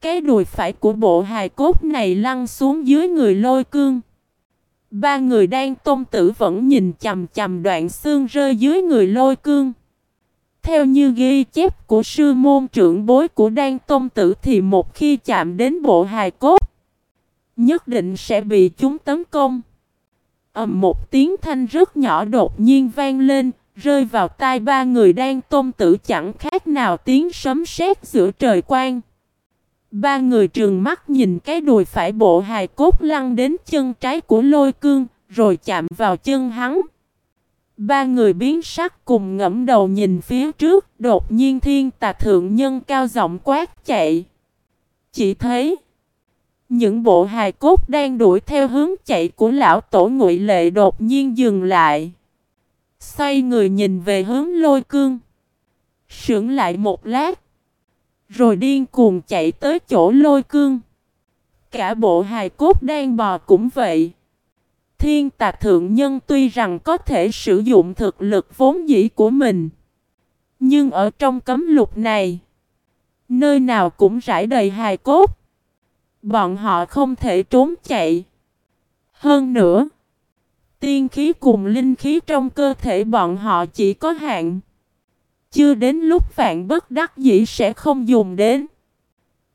Cái đùi phải của bộ hài cốt này lăn xuống dưới người lôi cương Ba người đang tôn tử vẫn nhìn chầm chầm đoạn xương rơi dưới người lôi cương theo như ghi chép của sư môn trưởng bối của Đan Tôn Tử thì một khi chạm đến bộ hài cốt, nhất định sẽ bị chúng tấn công. ầm một tiếng thanh rất nhỏ đột nhiên vang lên, rơi vào tai ba người đang tôn tử chẳng khác nào tiếng sấm sét giữa trời quang. Ba người trường mắt nhìn cái đùi phải bộ hài cốt lăn đến chân trái của lôi cương, rồi chạm vào chân hắn. Ba người biến sắc cùng ngẫm đầu nhìn phía trước, đột nhiên thiên tà thượng nhân cao giọng quát chạy. Chỉ thấy những bộ hài cốt đang đuổi theo hướng chạy của lão tổ ngụy lệ đột nhiên dừng lại. Xoay người nhìn về hướng lôi cương. Sưởng lại một lát. Rồi điên cuồng chạy tới chỗ lôi cương. Cả bộ hài cốt đang bò cũng vậy. Thiên tạc thượng nhân tuy rằng có thể sử dụng thực lực vốn dĩ của mình. Nhưng ở trong cấm lục này, nơi nào cũng rải đầy hài cốt. Bọn họ không thể trốn chạy. Hơn nữa, tiên khí cùng linh khí trong cơ thể bọn họ chỉ có hạn. Chưa đến lúc vạn bất đắc dĩ sẽ không dùng đến.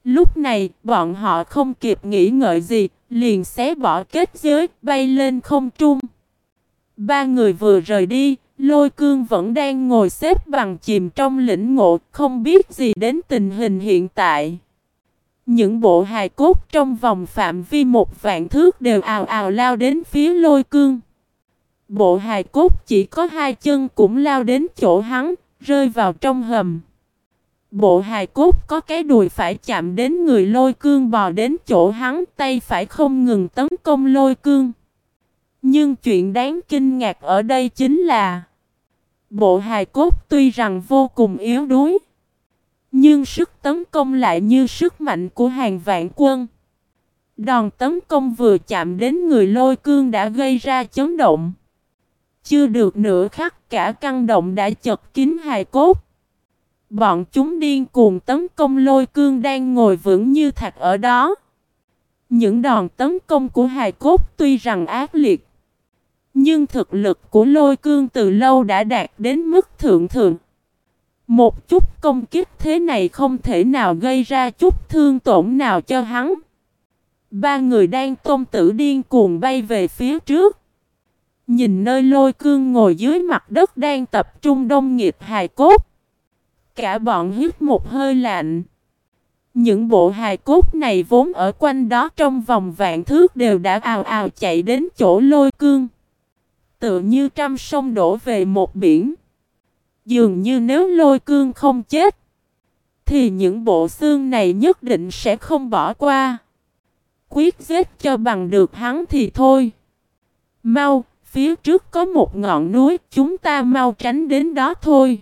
Lúc này, bọn họ không kịp nghĩ ngợi gì, liền xé bỏ kết giới, bay lên không trung. Ba người vừa rời đi, lôi cương vẫn đang ngồi xếp bằng chìm trong lĩnh ngộ, không biết gì đến tình hình hiện tại. Những bộ hài cốt trong vòng phạm vi một vạn thước đều ào ào lao đến phía lôi cương. Bộ hài cốt chỉ có hai chân cũng lao đến chỗ hắn, rơi vào trong hầm. Bộ hài cốt có cái đùi phải chạm đến người lôi cương bò đến chỗ hắn tay phải không ngừng tấn công lôi cương. Nhưng chuyện đáng kinh ngạc ở đây chính là Bộ hài cốt tuy rằng vô cùng yếu đuối Nhưng sức tấn công lại như sức mạnh của hàng vạn quân Đòn tấn công vừa chạm đến người lôi cương đã gây ra chấn động chưa được nửa khắc cả căn động đã chật kín hài cốt Bọn chúng điên cuồng tấn công lôi cương đang ngồi vững như thạch ở đó. Những đòn tấn công của hài cốt tuy rằng ác liệt, nhưng thực lực của lôi cương từ lâu đã đạt đến mức thượng thượng. Một chút công kích thế này không thể nào gây ra chút thương tổn nào cho hắn. Ba người đang tôn tử điên cuồng bay về phía trước. Nhìn nơi lôi cương ngồi dưới mặt đất đang tập trung đông nghiệp hài cốt. Cả bọn hít một hơi lạnh. Những bộ hài cốt này vốn ở quanh đó trong vòng vạn thước đều đã ào ào chạy đến chỗ lôi cương. Tựa như trăm sông đổ về một biển. Dường như nếu lôi cương không chết, thì những bộ xương này nhất định sẽ không bỏ qua. Quyết giết cho bằng được hắn thì thôi. Mau, phía trước có một ngọn núi, chúng ta mau tránh đến đó thôi.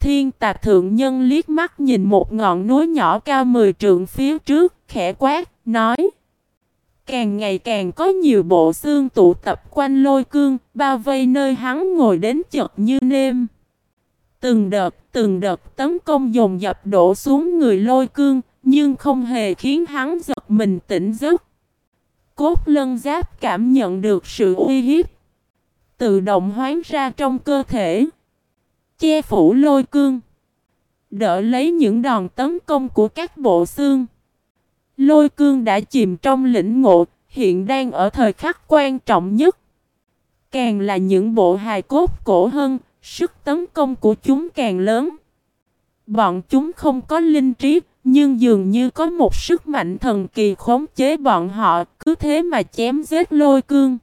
Thiên tạc thượng nhân liếc mắt nhìn một ngọn núi nhỏ cao 10 trượng phía trước, khẽ quát, nói. Càng ngày càng có nhiều bộ xương tụ tập quanh lôi cương, bao vây nơi hắn ngồi đến chật như nêm. Từng đợt, từng đợt tấn công dồn dập đổ xuống người lôi cương, nhưng không hề khiến hắn giật mình tỉnh giấc. Cốt lân giáp cảm nhận được sự uy hiếp. Tự động hoán ra trong cơ thể. Che phủ lôi cương. Đỡ lấy những đòn tấn công của các bộ xương. Lôi cương đã chìm trong lĩnh ngộ, hiện đang ở thời khắc quan trọng nhất. Càng là những bộ hài cốt cổ hơn, sức tấn công của chúng càng lớn. Bọn chúng không có linh trí, nhưng dường như có một sức mạnh thần kỳ khống chế bọn họ, cứ thế mà chém giết lôi cương.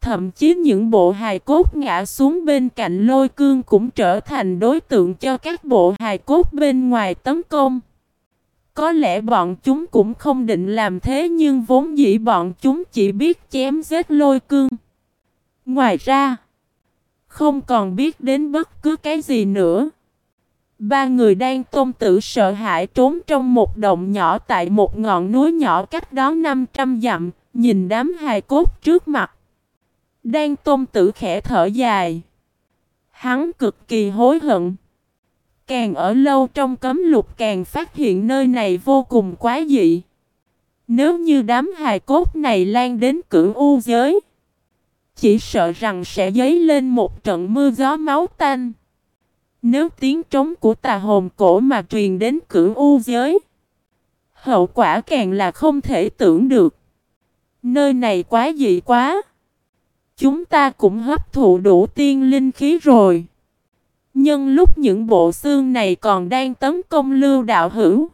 Thậm chí những bộ hài cốt ngã xuống bên cạnh lôi cương cũng trở thành đối tượng cho các bộ hài cốt bên ngoài tấn công. Có lẽ bọn chúng cũng không định làm thế nhưng vốn dĩ bọn chúng chỉ biết chém giết lôi cương. Ngoài ra, không còn biết đến bất cứ cái gì nữa. Ba người đang tôn tử sợ hãi trốn trong một động nhỏ tại một ngọn núi nhỏ cách đó 500 dặm, nhìn đám hài cốt trước mặt. Đang tôn tử khẽ thở dài. Hắn cực kỳ hối hận. Càng ở lâu trong cấm lục càng phát hiện nơi này vô cùng quá dị. Nếu như đám hài cốt này lan đến cửu u giới, chỉ sợ rằng sẽ dấy lên một trận mưa gió máu tanh. Nếu tiếng trống của tà hồn cổ mà truyền đến cửu u giới, hậu quả càng là không thể tưởng được. Nơi này quá dị quá. Chúng ta cũng hấp thụ đủ tiên linh khí rồi. nhưng lúc những bộ xương này còn đang tấn công lưu đạo hữu.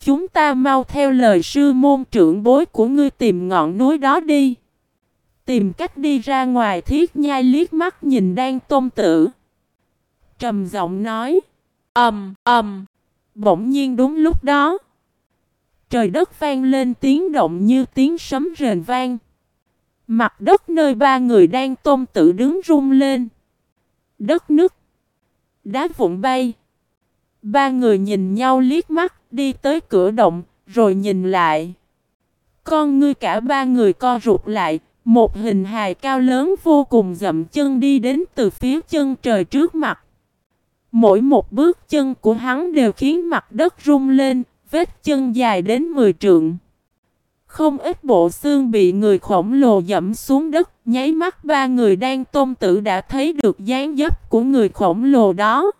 Chúng ta mau theo lời sư môn trưởng bối của ngươi tìm ngọn núi đó đi. Tìm cách đi ra ngoài thiết nhai liếc mắt nhìn đang tôn tử. Trầm giọng nói. ầm ầm. Bỗng nhiên đúng lúc đó. Trời đất vang lên tiếng động như tiếng sấm rền vang. Mặt đất nơi ba người đang tôm tự đứng rung lên. Đất nước Đá vụn bay. Ba người nhìn nhau liếc mắt, đi tới cửa động, rồi nhìn lại. Con ngươi cả ba người co rụt lại, một hình hài cao lớn vô cùng dậm chân đi đến từ phía chân trời trước mặt. Mỗi một bước chân của hắn đều khiến mặt đất rung lên, vết chân dài đến 10 trượng. Không ít bộ xương bị người khổng lồ dẫm xuống đất, nháy mắt ba người đang tôn tử đã thấy được dáng dấp của người khổng lồ đó.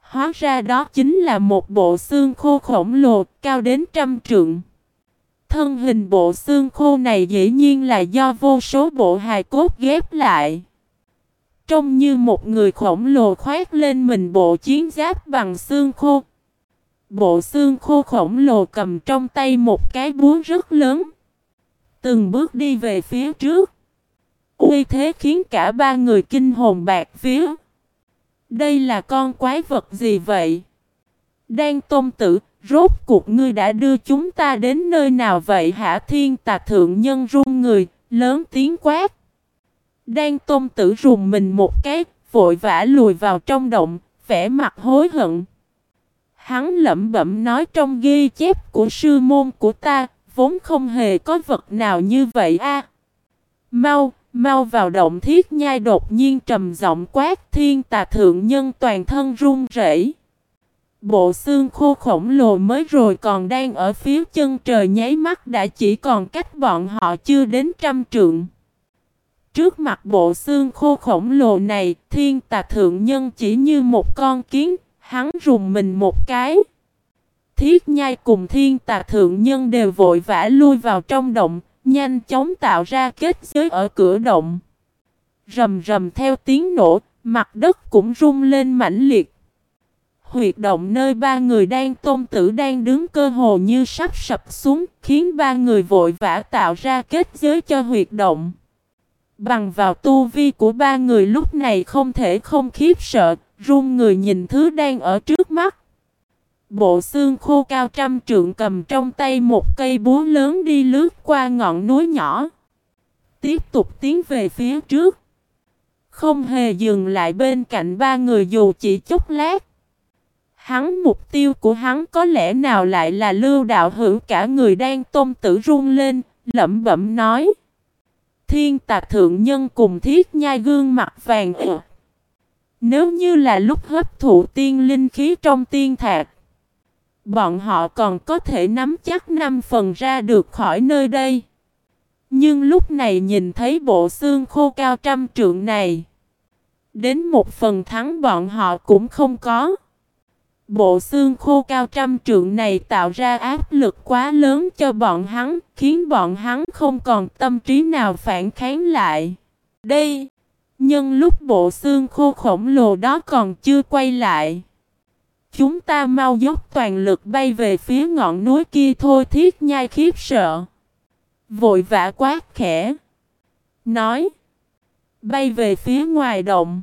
Hóa ra đó chính là một bộ xương khô khổng lồ, cao đến trăm trượng. Thân hình bộ xương khô này dĩ nhiên là do vô số bộ hài cốt ghép lại. Trông như một người khổng lồ khoét lên mình bộ chiến giáp bằng xương khô, Bộ xương khô khổng lồ cầm trong tay một cái búa rất lớn. Từng bước đi về phía trước. Uy thế khiến cả ba người kinh hồn bạc phía. Đây là con quái vật gì vậy? Đang tôn tử, rốt cuộc ngươi đã đưa chúng ta đến nơi nào vậy hả thiên tà thượng nhân run người, lớn tiếng quát. Đan tôn tử rùng mình một cái, vội vã lùi vào trong động, vẻ mặt hối hận. Hắn lẩm bẩm nói trong ghi chép của sư môn của ta, vốn không hề có vật nào như vậy a. Mau, mau vào động thiết nhai đột nhiên trầm giọng quát thiên tà thượng nhân toàn thân run rẩy. Bộ xương khô khổng lồ mới rồi còn đang ở phía chân trời nháy mắt đã chỉ còn cách bọn họ chưa đến trăm trượng. Trước mặt bộ xương khô khổng lồ này, thiên tà thượng nhân chỉ như một con kiến, hắn rùng mình một cái. Thiết nhai cùng thiên tà thượng nhân đều vội vã lui vào trong động, nhanh chóng tạo ra kết giới ở cửa động. Rầm rầm theo tiếng nổ, mặt đất cũng rung lên mãnh liệt. Huyệt động nơi ba người đang tôn tử đang đứng cơ hồ như sắp sập xuống, khiến ba người vội vã tạo ra kết giới cho huyệt động. Bằng vào tu vi của ba người lúc này không thể không khiếp sợ, run người nhìn thứ đang ở trước mắt. Bộ xương khô cao trăm trượng cầm trong tay một cây búa lớn đi lướt qua ngọn núi nhỏ. Tiếp tục tiến về phía trước. Không hề dừng lại bên cạnh ba người dù chỉ chút lát. Hắn mục tiêu của hắn có lẽ nào lại là lưu đạo hữu cả người đang tôm tử run lên, lẩm bẩm nói. Thiên tạc thượng nhân cùng thiết nhai gương mặt vàng ợ. Nếu như là lúc hấp thụ tiên linh khí trong tiên thạc, bọn họ còn có thể nắm chắc năm phần ra được khỏi nơi đây. Nhưng lúc này nhìn thấy bộ xương khô cao trăm trượng này, đến một phần thắng bọn họ cũng không có. Bộ xương khô cao trăm trượng này tạo ra áp lực quá lớn cho bọn hắn, khiến bọn hắn không còn tâm trí nào phản kháng lại. Đây, nhân lúc bộ xương khô khổng lồ đó còn chưa quay lại. Chúng ta mau dốc toàn lực bay về phía ngọn núi kia thôi thiết nhai khiếp sợ. Vội vã quát khẽ. Nói. Bay về phía ngoài động.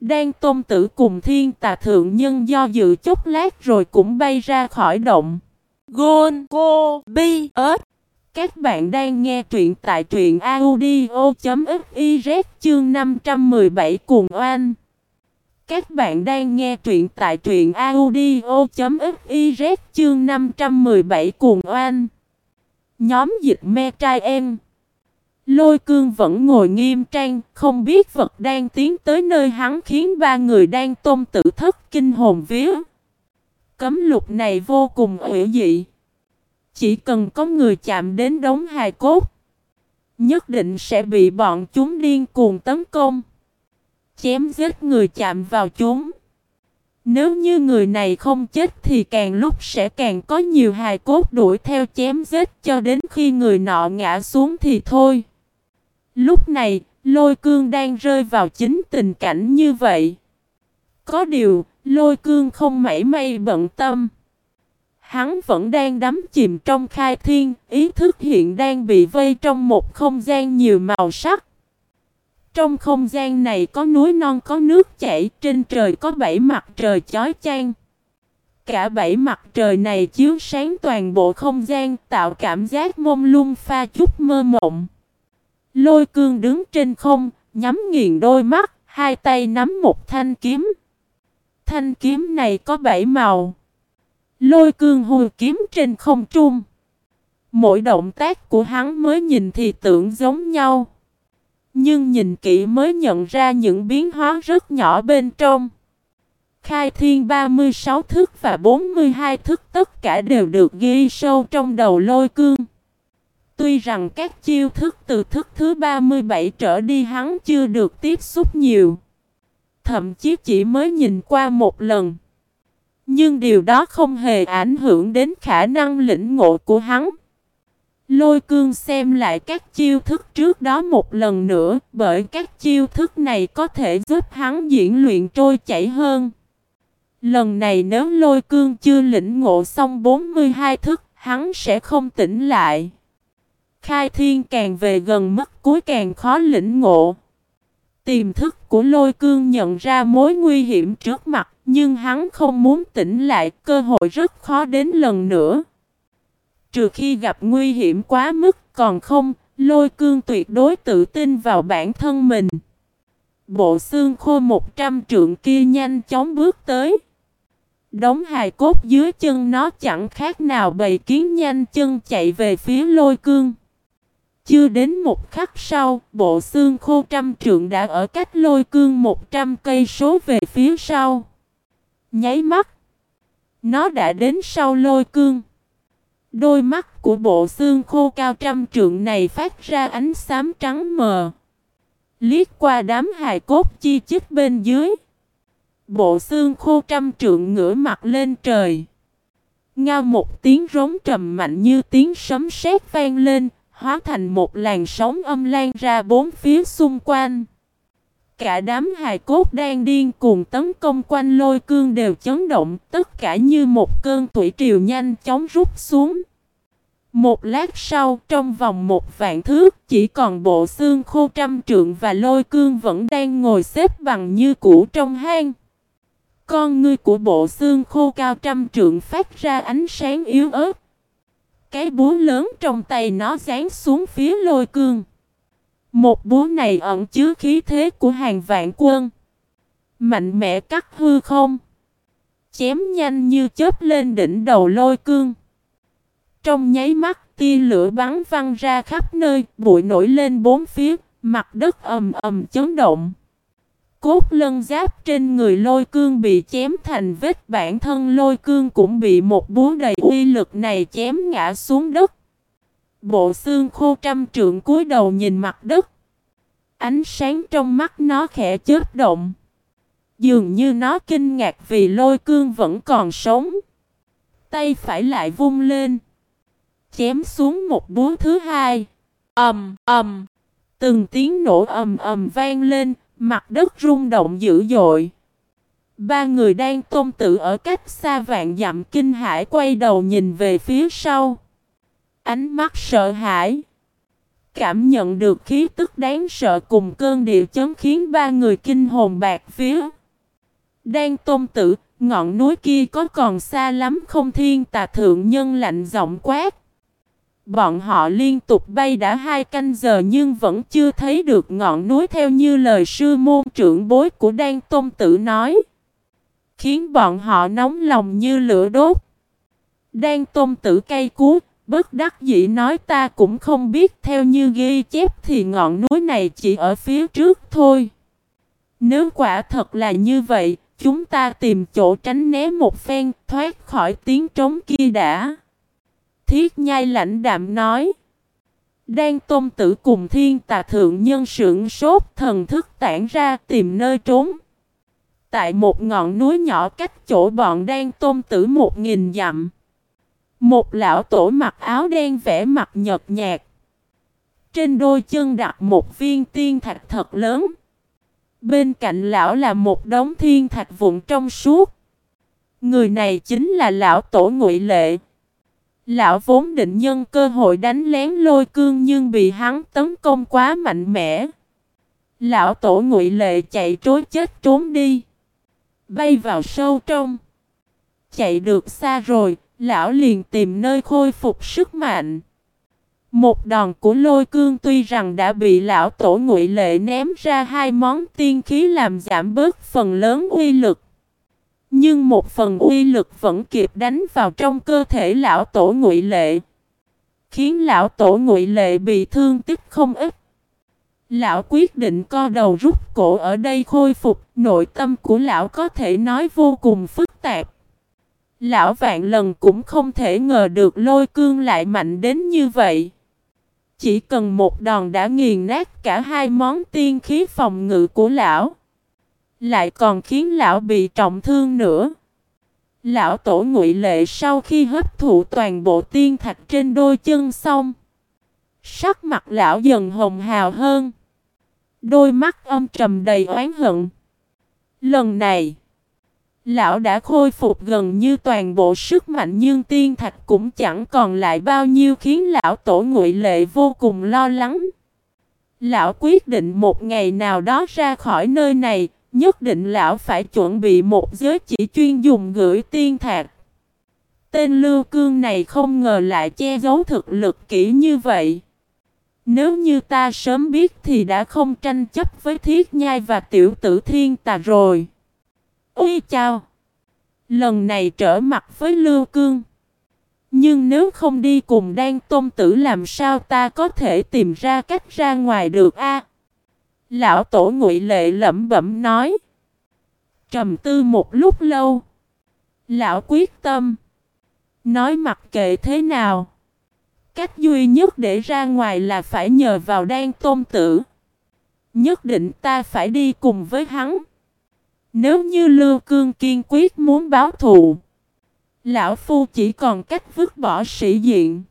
Đang tôn tử cùng thiên tà thượng nhân do dự chốc lát rồi cũng bay ra khỏi động. Gôn, Cô, Bi ớt Các bạn đang nghe truyện tại truyện audio.fiz chương 517 cùng oan. Các bạn đang nghe truyện tại truyện audio.fiz chương 517 cùng oan. Nhóm dịch me trai em. Lôi cương vẫn ngồi nghiêm trang, không biết vật đang tiến tới nơi hắn khiến ba người đang tôm tử thất kinh hồn vía. Cấm lục này vô cùng ủy dị. Chỉ cần có người chạm đến đống hài cốt, nhất định sẽ bị bọn chúng điên cuồng tấn công. Chém giết người chạm vào chúng. Nếu như người này không chết thì càng lúc sẽ càng có nhiều hài cốt đuổi theo chém giết cho đến khi người nọ ngã xuống thì thôi. Lúc này, lôi cương đang rơi vào chính tình cảnh như vậy. Có điều, lôi cương không mảy may bận tâm. Hắn vẫn đang đắm chìm trong khai thiên, ý thức hiện đang bị vây trong một không gian nhiều màu sắc. Trong không gian này có núi non có nước chảy, trên trời có bảy mặt trời chói chang. Cả bảy mặt trời này chiếu sáng toàn bộ không gian, tạo cảm giác mông lung pha chút mơ mộng. Lôi cương đứng trên không, nhắm nghiền đôi mắt, hai tay nắm một thanh kiếm. Thanh kiếm này có bảy màu. Lôi cương hùi kiếm trên không trung. Mỗi động tác của hắn mới nhìn thì tưởng giống nhau. Nhưng nhìn kỹ mới nhận ra những biến hóa rất nhỏ bên trong. Khai thiên 36 thức và 42 thức tất cả đều được ghi sâu trong đầu lôi cương. Tuy rằng các chiêu thức từ thức thứ 37 trở đi hắn chưa được tiếp xúc nhiều. Thậm chí chỉ mới nhìn qua một lần. Nhưng điều đó không hề ảnh hưởng đến khả năng lĩnh ngộ của hắn. Lôi cương xem lại các chiêu thức trước đó một lần nữa bởi các chiêu thức này có thể giúp hắn diễn luyện trôi chảy hơn. Lần này nếu lôi cương chưa lĩnh ngộ xong 42 thức, hắn sẽ không tỉnh lại. Khai thiên càng về gần mất cuối càng khó lĩnh ngộ. Tiềm thức của lôi cương nhận ra mối nguy hiểm trước mặt, nhưng hắn không muốn tỉnh lại, cơ hội rất khó đến lần nữa. Trừ khi gặp nguy hiểm quá mức, còn không, lôi cương tuyệt đối tự tin vào bản thân mình. Bộ xương khô 100 trượng kia nhanh chóng bước tới. Đống hài cốt dưới chân nó chẳng khác nào bầy kiến nhanh chân chạy về phía lôi cương. Chưa đến một khắc sau, bộ xương khô trăm trượng đã ở cách lôi cương 100 cây số về phía sau. Nháy mắt, Nó đã đến sau lôi cương. Đôi mắt của bộ xương khô cao trăm trượng này phát ra ánh xám trắng mờ. Liếc qua đám hài cốt chi chít bên dưới. Bộ xương khô trăm trượng ngửa mặt lên trời. Ngao một tiếng rống trầm mạnh như tiếng sấm sét vang lên, hóa thành một làn sóng âm lan ra bốn phía xung quanh. Cả đám hài cốt đang điên cuồng tấn công quanh lôi cương đều chấn động, tất cả như một cơn thủy triều nhanh chóng rút xuống. Một lát sau, trong vòng một vạn thước, chỉ còn bộ xương khô trăm trượng và lôi cương vẫn đang ngồi xếp bằng như cũ trong hang. Con ngươi của bộ xương khô cao trăm trượng phát ra ánh sáng yếu ớt. Cái búa lớn trong tay nó dán xuống phía lôi cương. Một búa này ẩn chứa khí thế của hàng vạn quân. Mạnh mẽ cắt hư không. Chém nhanh như chớp lên đỉnh đầu lôi cương. Trong nháy mắt tia lửa bắn văng ra khắp nơi, bụi nổi lên bốn phía, mặt đất ầm ầm chấn động. Cốt lân giáp trên người lôi cương bị chém thành vết bản thân lôi cương cũng bị một búa đầy uy lực này chém ngã xuống đất. Bộ xương khô trăm trượng cúi đầu nhìn mặt đất. Ánh sáng trong mắt nó khẽ chớp động. Dường như nó kinh ngạc vì lôi cương vẫn còn sống. Tay phải lại vung lên. Chém xuống một búa thứ hai. ầm ầm. Từng tiếng nổ ầm ầm vang lên, mặt đất rung động dữ dội. Ba người đang tôn tử ở cách xa vạn dặm kinh hải quay đầu nhìn về phía sau. Ánh mắt sợ hãi. Cảm nhận được khí tức đáng sợ cùng cơn địa chấn khiến ba người kinh hồn bạc phía. Đang tôn tử, ngọn núi kia có còn xa lắm không thiên tà thượng nhân lạnh giọng quát. Bọn họ liên tục bay đã hai canh giờ nhưng vẫn chưa thấy được ngọn núi theo như lời sư môn trưởng bối của Đan Tôn Tử nói. Khiến bọn họ nóng lòng như lửa đốt. Đan Tôn Tử cay cú, bất đắc dĩ nói ta cũng không biết theo như ghi chép thì ngọn núi này chỉ ở phía trước thôi. Nếu quả thật là như vậy, chúng ta tìm chỗ tránh né một phen, thoát khỏi tiếng trống kia đã. Thiết nhai lãnh đạm nói. Đang tôn tử cùng thiên tà thượng nhân sưởng sốt thần thức tản ra tìm nơi trốn. Tại một ngọn núi nhỏ cách chỗ bọn đang tôn tử một nghìn dặm. Một lão tổ mặc áo đen vẽ mặt nhợt nhạt. Trên đôi chân đặt một viên tiên thạch thật lớn. Bên cạnh lão là một đống thiên thạch vụn trong suốt. Người này chính là lão tổ ngụy lệ. Lão vốn định nhân cơ hội đánh lén lôi cương nhưng bị hắn tấn công quá mạnh mẽ. Lão tổ ngụy lệ chạy trối chết trốn đi. Bay vào sâu trong. Chạy được xa rồi, lão liền tìm nơi khôi phục sức mạnh. Một đòn của lôi cương tuy rằng đã bị lão tổ ngụy lệ ném ra hai món tiên khí làm giảm bớt phần lớn uy lực. Nhưng một phần uy lực vẫn kịp đánh vào trong cơ thể lão tổ ngụy lệ. Khiến lão tổ ngụy lệ bị thương tích không ít. Lão quyết định co đầu rút cổ ở đây khôi phục, nội tâm của lão có thể nói vô cùng phức tạp. Lão vạn lần cũng không thể ngờ được lôi cương lại mạnh đến như vậy. Chỉ cần một đòn đã nghiền nát cả hai món tiên khí phòng ngự của lão. Lại còn khiến lão bị trọng thương nữa. Lão tổ ngụy lệ sau khi hấp thụ toàn bộ tiên thạch trên đôi chân xong. Sắc mặt lão dần hồng hào hơn. Đôi mắt âm trầm đầy oán hận. Lần này, lão đã khôi phục gần như toàn bộ sức mạnh nhưng tiên thạch cũng chẳng còn lại bao nhiêu khiến lão tổ ngụy lệ vô cùng lo lắng. Lão quyết định một ngày nào đó ra khỏi nơi này, Nhất định lão phải chuẩn bị một giới chỉ chuyên dùng gửi tiên thạc. Tên lưu cương này không ngờ lại che giấu thực lực kỹ như vậy. Nếu như ta sớm biết thì đã không tranh chấp với thiết nhai và tiểu tử thiên tà rồi. Ui chào! Lần này trở mặt với lưu cương. Nhưng nếu không đi cùng đan tôn tử làm sao ta có thể tìm ra cách ra ngoài được a? Lão tổ ngụy lệ lẩm bẩm nói. Trầm tư một lúc lâu. Lão quyết tâm. Nói mặc kệ thế nào. Cách duy nhất để ra ngoài là phải nhờ vào đan tôn tử. Nhất định ta phải đi cùng với hắn. Nếu như Lưu Cương kiên quyết muốn báo thù. Lão Phu chỉ còn cách vứt bỏ sĩ diện.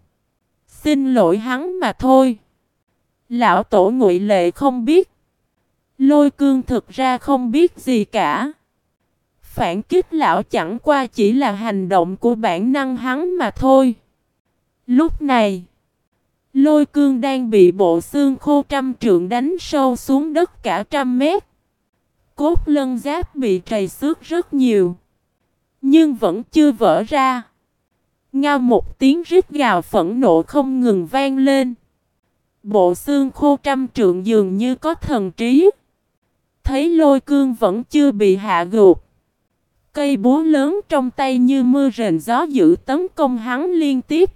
Xin lỗi hắn mà thôi. Lão Tổ ngụy lệ không biết. Lôi cương thực ra không biết gì cả. Phản kích lão chẳng qua chỉ là hành động của bản năng hắn mà thôi. Lúc này, lôi cương đang bị bộ xương khô trăm trượng đánh sâu xuống đất cả trăm mét. Cốt lân giáp bị trầy xước rất nhiều. Nhưng vẫn chưa vỡ ra. Ngao một tiếng rít gào phẫn nộ không ngừng vang lên. Bộ xương khô trăm trượng dường như có thần trí. Thấy lôi cương vẫn chưa bị hạ gục. Cây búa lớn trong tay như mưa rền gió dữ tấn công hắn liên tiếp.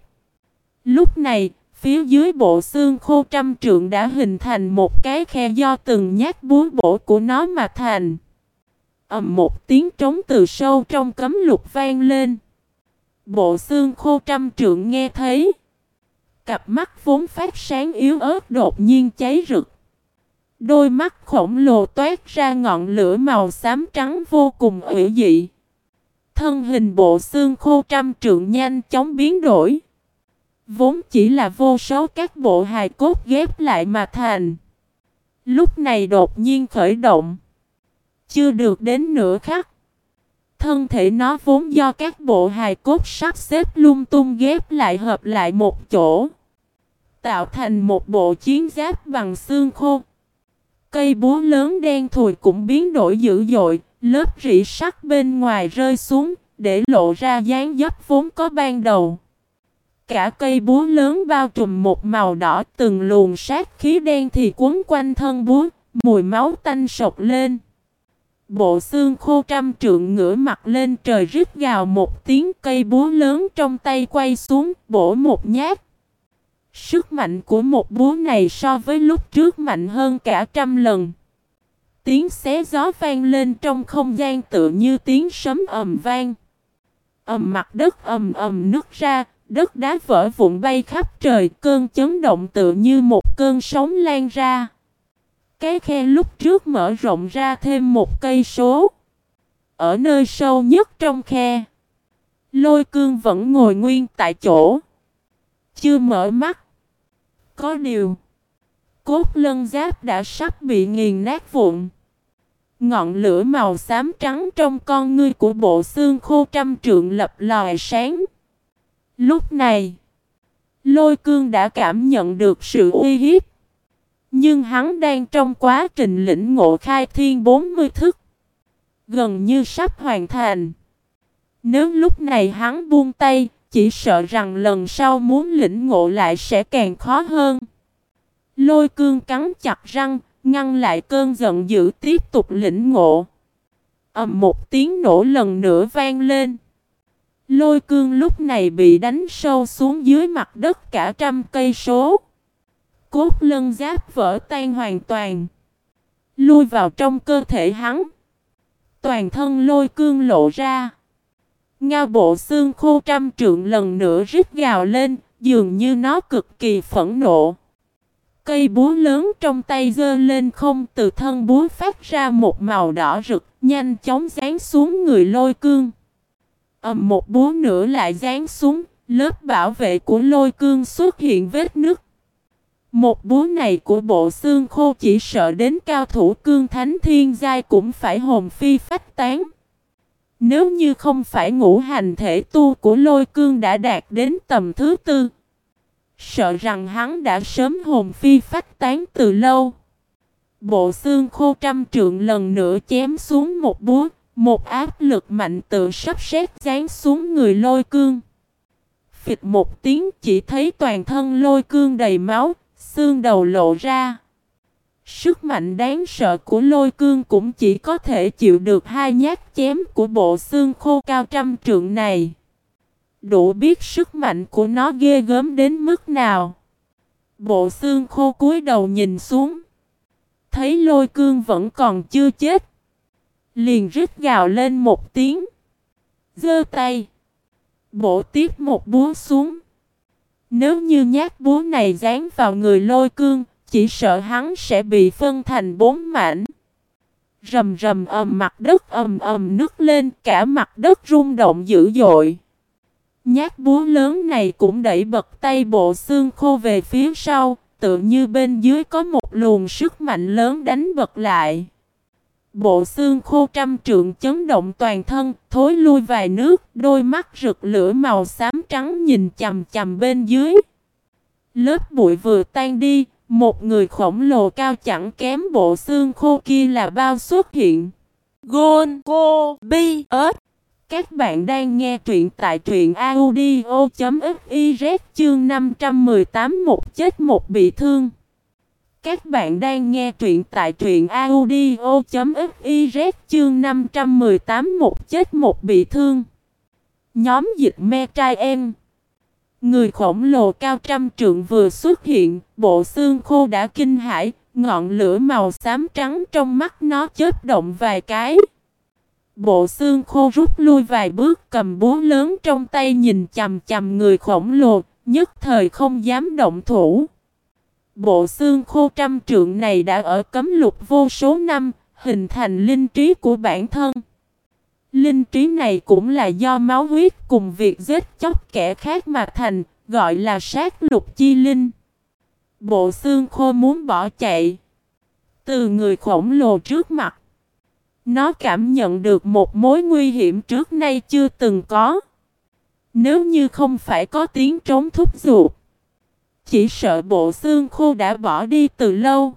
Lúc này, phía dưới bộ xương khô trăm trượng đã hình thành một cái khe do từng nhát búa bổ của nó mà thành. ầm một tiếng trống từ sâu trong cấm lục vang lên. Bộ xương khô trăm trượng nghe thấy. Cặp mắt vốn phát sáng yếu ớt đột nhiên cháy rực. Đôi mắt khổng lồ toát ra ngọn lửa màu xám trắng vô cùng ủy dị. Thân hình bộ xương khô trăm trượng nhanh chóng biến đổi. Vốn chỉ là vô số các bộ hài cốt ghép lại mà thành. Lúc này đột nhiên khởi động. Chưa được đến nửa khắc. Thân thể nó vốn do các bộ hài cốt sắp xếp lung tung ghép lại hợp lại một chỗ. Tạo thành một bộ chiến giáp bằng xương khô. Cây búa lớn đen thùi cũng biến đổi dữ dội, lớp rỉ sắt bên ngoài rơi xuống, để lộ ra dáng dấp vốn có ban đầu. Cả cây búa lớn bao trùm một màu đỏ từng luồng sát khí đen thì cuốn quanh thân búa, mùi máu tanh sộc lên. Bộ xương khô trăm trượng ngửa mặt lên trời rít gào một tiếng cây búa lớn trong tay quay xuống, bổ một nhát. Sức mạnh của một búa này so với lúc trước mạnh hơn cả trăm lần. Tiếng xé gió vang lên trong không gian tự như tiếng sấm ầm vang. Ầm mặt đất ầm ầm nứt ra, đất đá vỡ vụn bay khắp trời, cơn chấn động tự như một cơn sóng lan ra. Cái khe lúc trước mở rộng ra thêm một cây số. Ở nơi sâu nhất trong khe, lôi cương vẫn ngồi nguyên tại chỗ. Chưa mở mắt. Có điều, cốt lân giáp đã sắp bị nghiền nát vụn. Ngọn lửa màu xám trắng trong con ngươi của bộ xương khô trăm trượng lập lòi sáng. Lúc này, lôi cương đã cảm nhận được sự uy hiếp. Nhưng hắn đang trong quá trình lĩnh ngộ khai thiên 40 thức. Gần như sắp hoàn thành. Nếu lúc này hắn buông tay, chỉ sợ rằng lần sau muốn lĩnh ngộ lại sẽ càng khó hơn. Lôi cương cắn chặt răng, ngăn lại cơn giận dữ tiếp tục lĩnh ngộ. ầm một tiếng nổ lần nữa vang lên. Lôi cương lúc này bị đánh sâu xuống dưới mặt đất cả trăm cây số. Cốt lân giáp vỡ tan hoàn toàn. Lui vào trong cơ thể hắn. Toàn thân lôi cương lộ ra. Ngao bộ xương khô trăm trượng lần nữa rít gào lên, dường như nó cực kỳ phẫn nộ. Cây búa lớn trong tay giơ lên không từ thân búa phát ra một màu đỏ rực, nhanh chóng dán xuống người lôi cương. Ầm một búa nữa lại dán xuống, lớp bảo vệ của lôi cương xuất hiện vết nứt. Một búa này của bộ xương khô chỉ sợ đến cao thủ cương thánh thiên giai cũng phải hồn phi phách tán. Nếu như không phải ngũ hành thể tu của lôi cương đã đạt đến tầm thứ tư. Sợ rằng hắn đã sớm hồn phi phách tán từ lâu. Bộ xương khô trăm trượng lần nữa chém xuống một búa. Một áp lực mạnh tự sắp xét dán xuống người lôi cương. Phịch một tiếng chỉ thấy toàn thân lôi cương đầy máu, xương đầu lộ ra. Sức mạnh đáng sợ của lôi cương cũng chỉ có thể chịu được hai nhát chém của bộ xương khô cao trăm trượng này. Đủ biết sức mạnh của nó ghê gớm đến mức nào. Bộ xương khô cúi đầu nhìn xuống. Thấy lôi cương vẫn còn chưa chết. Liền rít gào lên một tiếng. Giơ tay. Bổ tiếp một búa xuống. Nếu như nhát búa này dán vào người lôi cương, chỉ sợ hắn sẽ bị phân thành bốn mảnh. Rầm rầm ầm mặt đất ầm ầm nứt lên, cả mặt đất rung động dữ dội. Nhát búa lớn này cũng đẩy bật tay bộ xương khô về phía sau, tự như bên dưới có một luồng sức mạnh lớn đánh bật lại. Bộ xương khô trăm trượng chấn động toàn thân, thối lui vài nước, đôi mắt rực lửa màu xám trắng nhìn chầm chầm bên dưới. Lớp bụi vừa tan đi, một người khổng lồ cao chẳng kém bộ xương khô kia là bao xuất hiện. Gôn, Cô, Bi ớt Các bạn đang nghe truyện tại truyện audio.fiz chương 518 một chết một bị thương. Các bạn đang nghe truyện tại truyện audio.fiz chương 518 một chết một bị thương. Nhóm dịch me trai em. Người khổng lồ cao trăm trượng vừa xuất hiện, bộ xương khô đã kinh hãi, ngọn lửa màu xám trắng trong mắt nó chớp động vài cái. Bộ xương khô rút lui vài bước cầm búa lớn trong tay nhìn chầm chầm người khổng lồ, nhất thời không dám động thủ. Bộ xương khô trăm trượng này đã ở cấm lục vô số năm, hình thành linh trí của bản thân. Linh trí này cũng là do máu huyết cùng việc giết chóc kẻ khác mà thành, gọi là sát lục chi linh. Bộ xương khô muốn bỏ chạy. Từ người khổng lồ trước mặt. Nó cảm nhận được một mối nguy hiểm trước nay chưa từng có. Nếu như không phải có tiếng trống thúc giục. Chỉ sợ bộ xương khô đã bỏ đi từ lâu.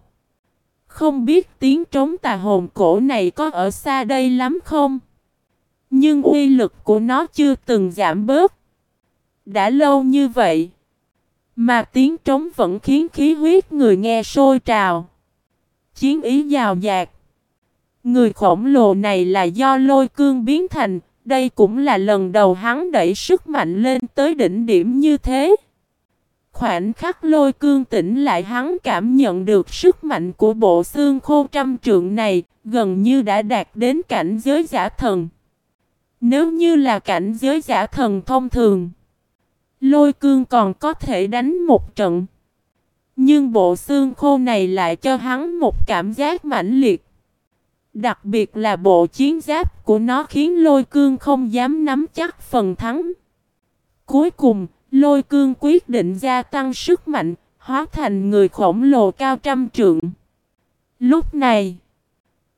Không biết tiếng trống tà hồn cổ này có ở xa đây lắm không? Nhưng uy lực của nó chưa từng giảm bớt. Đã lâu như vậy. Mà tiếng trống vẫn khiến khí huyết người nghe sôi trào. Chiến ý giàu dạt. Người khổng lồ này là do lôi cương biến thành. Đây cũng là lần đầu hắn đẩy sức mạnh lên tới đỉnh điểm như thế. Khoảnh khắc lôi cương tỉnh lại hắn cảm nhận được sức mạnh của bộ xương khô trăm trượng này, gần như đã đạt đến cảnh giới giả thần. Nếu như là cảnh giới giả thần thông thường, lôi cương còn có thể đánh một trận. Nhưng bộ xương khô này lại cho hắn một cảm giác mãnh liệt. Đặc biệt là bộ chiến giáp của nó khiến lôi cương không dám nắm chắc phần thắng. Cuối cùng, lôi cương quyết định gia tăng sức mạnh, hóa thành người khổng lồ cao trăm trượng. Lúc này,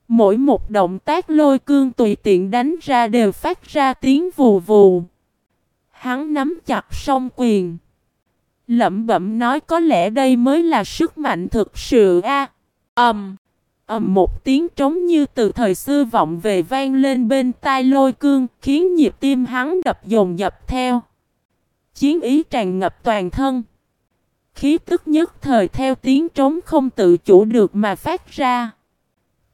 Mỗi một động tác lôi cương tùy tiện đánh ra đều phát ra tiếng vù vù. Hắn nắm chặt song quyền. Lẩm bẩm nói có lẽ đây mới là sức mạnh thực sự a. Ầm. ầm một tiếng trống như từ thời xưa vọng về vang lên bên tai lôi cương, khiến nhịp tim hắn đập dồn dập theo. Chiến ý tràn ngập toàn thân. Khí tức nhất thời theo tiếng trống không tự chủ được mà phát ra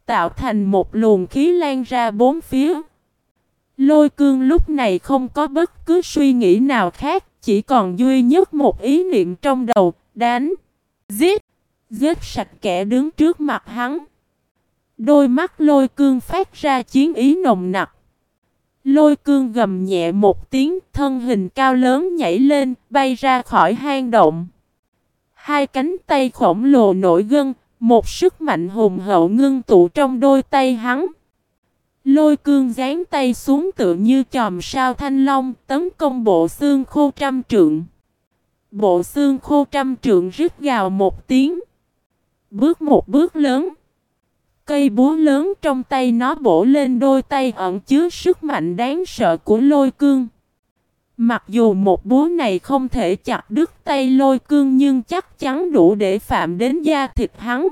tạo thành một luồng khí lan ra bốn phía. Lôi cương lúc này không có bất cứ suy nghĩ nào khác, chỉ còn duy nhất một ý niệm trong đầu, đánh, giết, giết sạch kẻ đứng trước mặt hắn. Đôi mắt lôi cương phát ra chiến ý nồng nặc. Lôi cương gầm nhẹ một tiếng, thân hình cao lớn nhảy lên, bay ra khỏi hang động. Hai cánh tay khổng lồ nổi gân, một sức mạnh hùng hậu ngưng tụ trong đôi tay hắn. Lôi cương dán tay xuống tự như chòm sao thanh long, tấn công bộ xương khô trăm trượng. Bộ xương khô trăm trượng rít gào một tiếng. Bước một bước lớn. Cây búa lớn trong tay nó bổ lên đôi tay ẩn chứa sức mạnh đáng sợ của lôi cương. Mặc dù một búa này không thể chặt đứt tay lôi cương nhưng chắc chắn đủ để phạm đến da thịt hắn.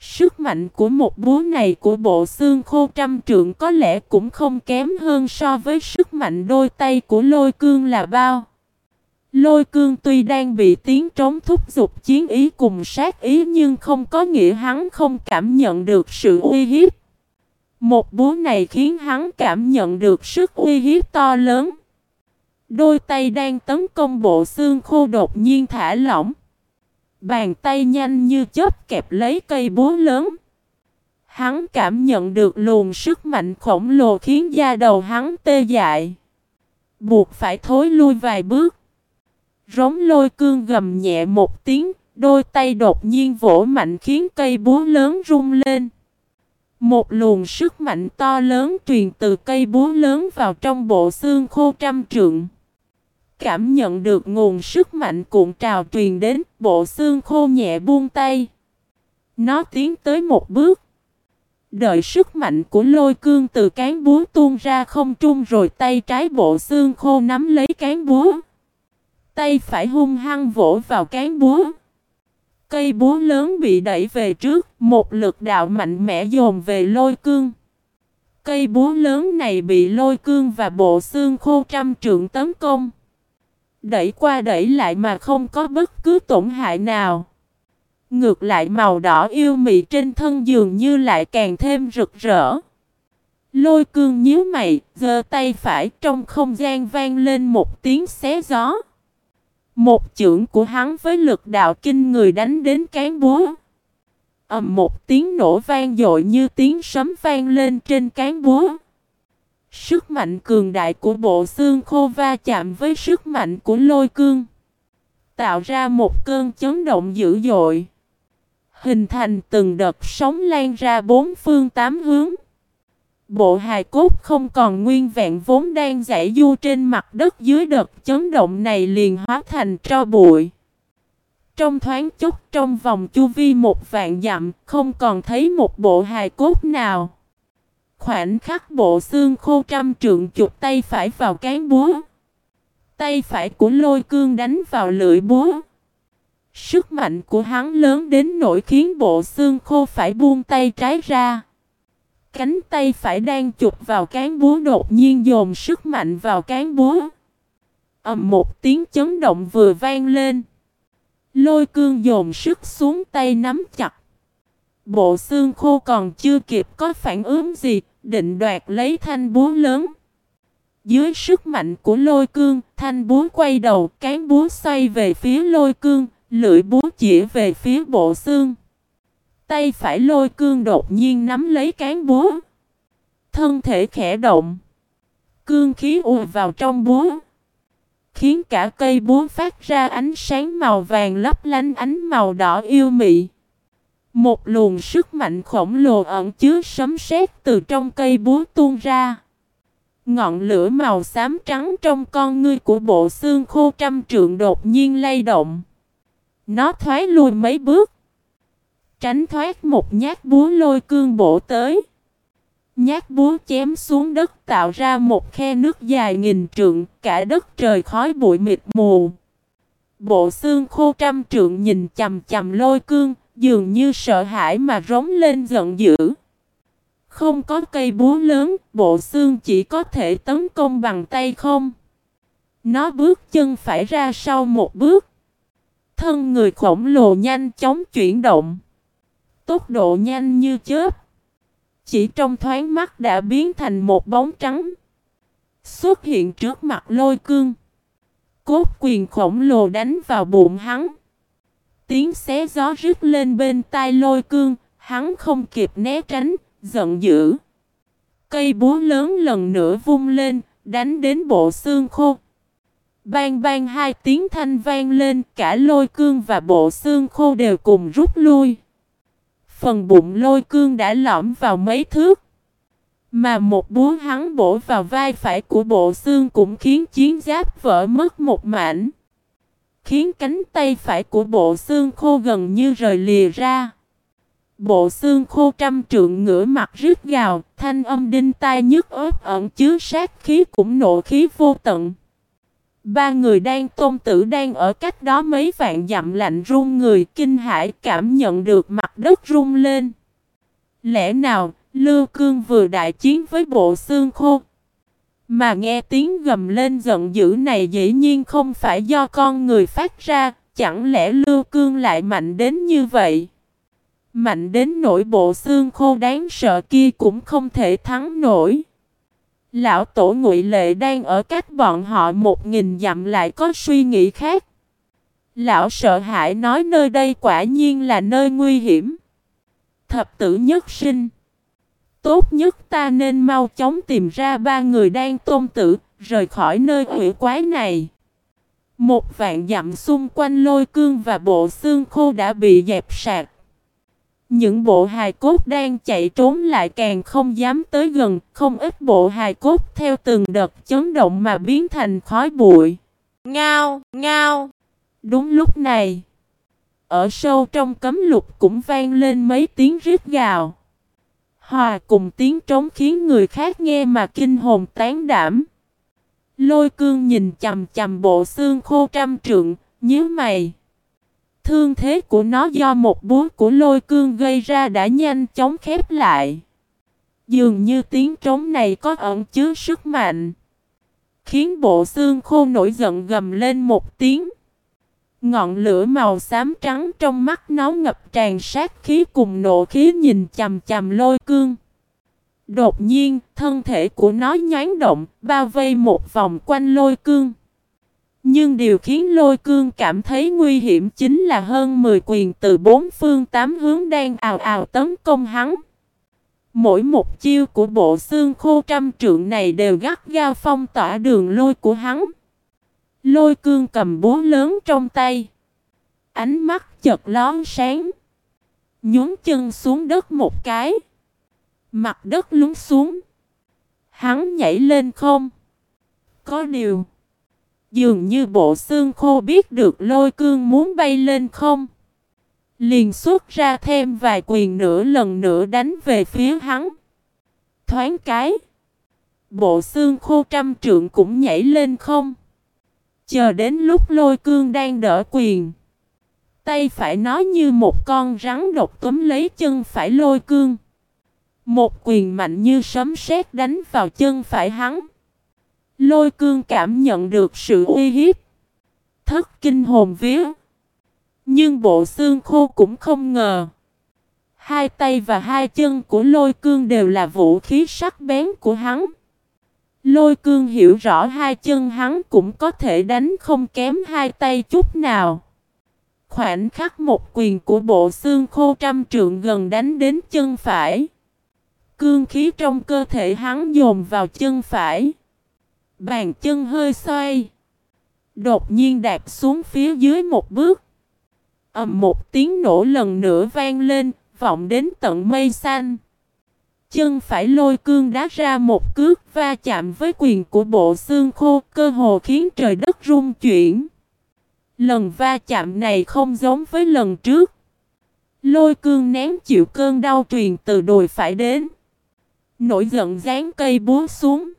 Sức mạnh của một búa này của bộ xương khô trăm trượng có lẽ cũng không kém hơn so với sức mạnh đôi tay của lôi cương là bao. Lôi cương tuy đang bị tiếng trống thúc giục chiến ý cùng sát ý nhưng không có nghĩa hắn không cảm nhận được sự uy hiếp. Một búa này khiến hắn cảm nhận được sức uy hiếp to lớn. Đôi tay đang tấn công bộ xương khô đột nhiên thả lỏng. Bàn tay nhanh như chớp kẹp lấy cây búa lớn. Hắn cảm nhận được luồng sức mạnh khổng lồ khiến da đầu hắn tê dại. Buộc phải thối lui vài bước. Rống lôi cương gầm nhẹ một tiếng, đôi tay đột nhiên vỗ mạnh khiến cây búa lớn rung lên. Một luồng sức mạnh to lớn truyền từ cây búa lớn vào trong bộ xương khô trăm trượng. Cảm nhận được nguồn sức mạnh cuộn trào truyền đến, bộ xương khô nhẹ buông tay. Nó tiến tới một bước. Đợi sức mạnh của lôi cương từ cán búa tuôn ra không trung rồi tay trái bộ xương khô nắm lấy cán búa. Tay phải hung hăng vỗ vào cán búa. Cây búa lớn bị đẩy về trước, một lực đạo mạnh mẽ dồn về lôi cương. Cây búa lớn này bị lôi cương và bộ xương khô trăm trượng tấn công. Đẩy qua đẩy lại mà không có bất cứ tổn hại nào. Ngược lại màu đỏ yêu mị trên thân dường như lại càng thêm rực rỡ. Lôi cương nhíu mày, giơ tay phải trong không gian vang lên một tiếng xé gió. Một chưởng của hắn với lực đạo kinh người đánh đến cán búa. ầm một tiếng nổ vang dội như tiếng sấm vang lên trên cán búa. Sức mạnh cường đại của bộ xương khô va chạm với sức mạnh của lôi cương. Tạo ra một cơn chấn động dữ dội. Hình thành từng đợt sóng lan ra bốn phương tám hướng. Bộ hài cốt không còn nguyên vẹn vốn đang giải du trên mặt đất dưới đợt chấn động này liền hóa thành tro bụi. Trong thoáng chốc trong vòng chu vi một vạn dặm, không còn thấy một bộ hài cốt nào. Khoảnh khắc bộ xương khô trăm trượng chụp tay phải vào cán búa. Tay phải của lôi cương đánh vào lưỡi búa. Sức mạnh của hắn lớn đến nỗi khiến bộ xương khô phải buông tay trái ra. Cánh tay phải đang chụp vào cán búa đột nhiên dồn sức mạnh vào cán búa. ầm một tiếng chấn động vừa vang lên. Lôi cương dồn sức xuống tay nắm chặt. Bộ xương khô còn chưa kịp có phản ứng gì, định đoạt lấy thanh búa lớn. Dưới sức mạnh của lôi cương, thanh búa quay đầu, cán búa xoay về phía lôi cương, lưỡi búa chỉ về phía bộ xương. Tay phải lôi cương đột nhiên nắm lấy cán búa. Thân thể khẽ động. Cương khí ùa vào trong búa. Khiến cả cây búa phát ra ánh sáng màu vàng lấp lánh ánh màu đỏ yêu mị. Một luồng sức mạnh khổng lồ ẩn chứa sấm sét từ trong cây búa tuôn ra. Ngọn lửa màu xám trắng trong con ngươi của bộ xương khô trăm trượng đột nhiên lay động. Nó thoái lùi mấy bước. Tránh thoát một nhát búa lôi cương bổ tới. Nhát búa chém xuống đất tạo ra một khe nước dài nghìn trượng, cả đất trời khói bụi mịt mù. Bộ xương khô trăm trượng nhìn chầm chầm lôi cương, dường như sợ hãi mà rống lên giận dữ. Không có cây búa lớn, bộ xương chỉ có thể tấn công bằng tay không. Nó bước chân phải ra sau một bước. Thân người khổng lồ nhanh chóng chuyển động. Tốc độ nhanh như chớp. Chỉ trong thoáng mắt đã biến thành một bóng trắng. Xuất hiện trước mặt lôi cương. Cốt quyền khổng lồ đánh vào bụng hắn. Tiếng xé gió rít lên bên tai lôi cương. Hắn không kịp né tránh, giận dữ. Cây búa lớn lần nữa vung lên, đánh đến bộ xương khô. Bang bang hai tiếng thanh vang lên, cả lôi cương và bộ xương khô đều cùng rút lui. Phần bụng lôi cương đã lõm vào mấy thước. Mà một búa hắn bổ vào vai phải của bộ xương cũng khiến chiến giáp vỡ mất một mảnh. Khiến cánh tay phải của bộ xương khô gần như rời lìa ra. Bộ xương khô trăm trượng ngửa mặt rít gào, thanh âm đinh tai nhức ớt ẩn chứa sát khí cũng nộ khí vô tận. Ba người đang tôn tử đang ở cách đó mấy vạn dặm lạnh run người kinh hãi cảm nhận được mặt đất rung lên. Lẽ nào, Lưu Cương vừa đại chiến với bộ xương khô? Mà nghe tiếng gầm lên giận dữ này dĩ nhiên không phải do con người phát ra, chẳng lẽ Lưu Cương lại mạnh đến như vậy? Mạnh đến nỗi bộ xương khô đáng sợ kia cũng không thể thắng nổi. Lão tổ ngụy lệ đang ở cách bọn họ một nghìn dặm lại có suy nghĩ khác. Lão sợ hãi nói nơi đây quả nhiên là nơi nguy hiểm. Thập tử nhất sinh tốt nhất ta nên mau chóng tìm ra ba người đang tôn tử, rời khỏi nơi quỷ quái này. Một vạn dặm xung quanh lôi cương và bộ xương khô đã bị dẹp sạc. Những bộ hài cốt đang chạy trốn lại càng không dám tới gần, không ít bộ hài cốt theo từng đợt chấn động mà biến thành khói bụi. Ngao, ngao. Đúng lúc này, ở sâu trong cấm lục cũng vang lên mấy tiếng rít gào. Hòa cùng tiếng trống khiến người khác nghe mà kinh hồn tán đảm. Lôi cương nhìn chầm chầm bộ xương khô trăm trượng, nhớ mày. Thương thế của nó do một búa của lôi cương gây ra đã nhanh chóng khép lại. Dường như tiếng trống này có ẩn chứa sức mạnh. Khiến bộ xương khô nổi giận gầm lên một tiếng. Ngọn lửa màu xám trắng trong mắt nó ngập tràn sát khí cùng nộ khí nhìn chầm chầm lôi cương. Đột nhiên, thân thể của nó nhoáng động, bao vây một vòng quanh lôi cương. Nhưng điều khiến lôi cương cảm thấy nguy hiểm chính là hơn 10 quyền từ bốn phương tám hướng đang ào ào tấn công hắn. Mỗi một chiêu của bộ xương khô trăm trượng này đều gắt gao phong tỏa đường lôi của hắn. Lôi cương cầm búa lớn trong tay. Ánh mắt chợt lón sáng. Nhún chân xuống đất một cái. Mặt đất lún xuống. Hắn nhảy lên không. Có điều. Dường như bộ xương khô biết được lôi cương muốn bay lên không. Liền xuất ra thêm vài quyền nữa lần nữa đánh về phía hắn. Thoáng cái. Bộ xương khô trăm trượng cũng nhảy lên không. Chờ đến lúc lôi cương đang đỡ quyền. Tay phải nó như một con rắn độc túm lấy chân phải lôi cương. Một quyền mạnh như sấm sét đánh vào chân phải hắn. Lôi cương cảm nhận được sự uy hiếp. Thất kinh hồn vía. Nhưng bộ xương khô cũng không ngờ. Hai tay và hai chân của lôi cương đều là vũ khí sắc bén của hắn. Lôi cương hiểu rõ hai chân hắn cũng có thể đánh không kém hai tay chút nào. Khoảnh khắc một quyền của bộ xương khô trăm trượng gần đánh đến chân phải. Cương khí trong cơ thể hắn dồn vào chân phải. Bàn chân hơi xoay. Đột nhiên đạp xuống phía dưới một bước. ầm một tiếng nổ lần nữa vang lên, vọng đến tận mây xanh. Chân phải lôi cương đá ra một cước va chạm với quyền của bộ xương khô, cơ hồ khiến trời đất rung chuyển. Lần va chạm này không giống với lần trước. Lôi cương nén chịu cơn đau truyền từ đùi phải đến. Nổi giận dán cây búa xuống.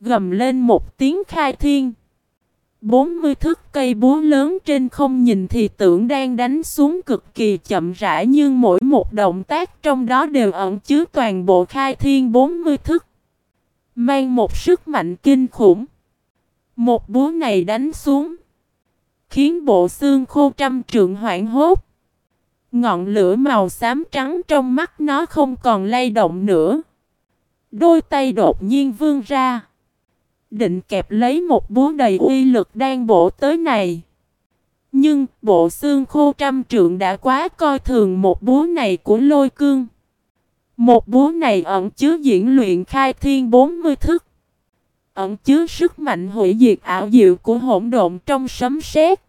Gầm lên một tiếng khai thiên. 40 thước cây búa lớn trên không nhìn thì tưởng đang đánh xuống cực kỳ chậm rãi nhưng mỗi một động tác trong đó đều ẩn chứa toàn bộ khai thiên 40 thước. Mang một sức mạnh kinh khủng. Một búa này đánh xuống. Khiến bộ xương khô trăm trượng hoảng hốt. Ngọn lửa màu xám trắng trong mắt nó không còn lay động nữa. Đôi tay đột nhiên vươn ra. Định kẹp lấy một búa đầy uy lực đang bổ tới này. Nhưng, bộ xương khô trăm trượng đã quá coi thường một búa này của lôi cương. Một búa này ẩn chứa diễn luyện khai thiên 40 thức. Ẩn chứa sức mạnh hủy diệt ảo diệu của hỗn độn trong sấm sét.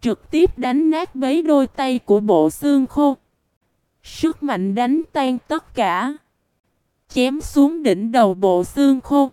Trực tiếp đánh nát bấy đôi tay của bộ xương khô. Sức mạnh đánh tan tất cả chém xuống đỉnh đầu bộ xương khô.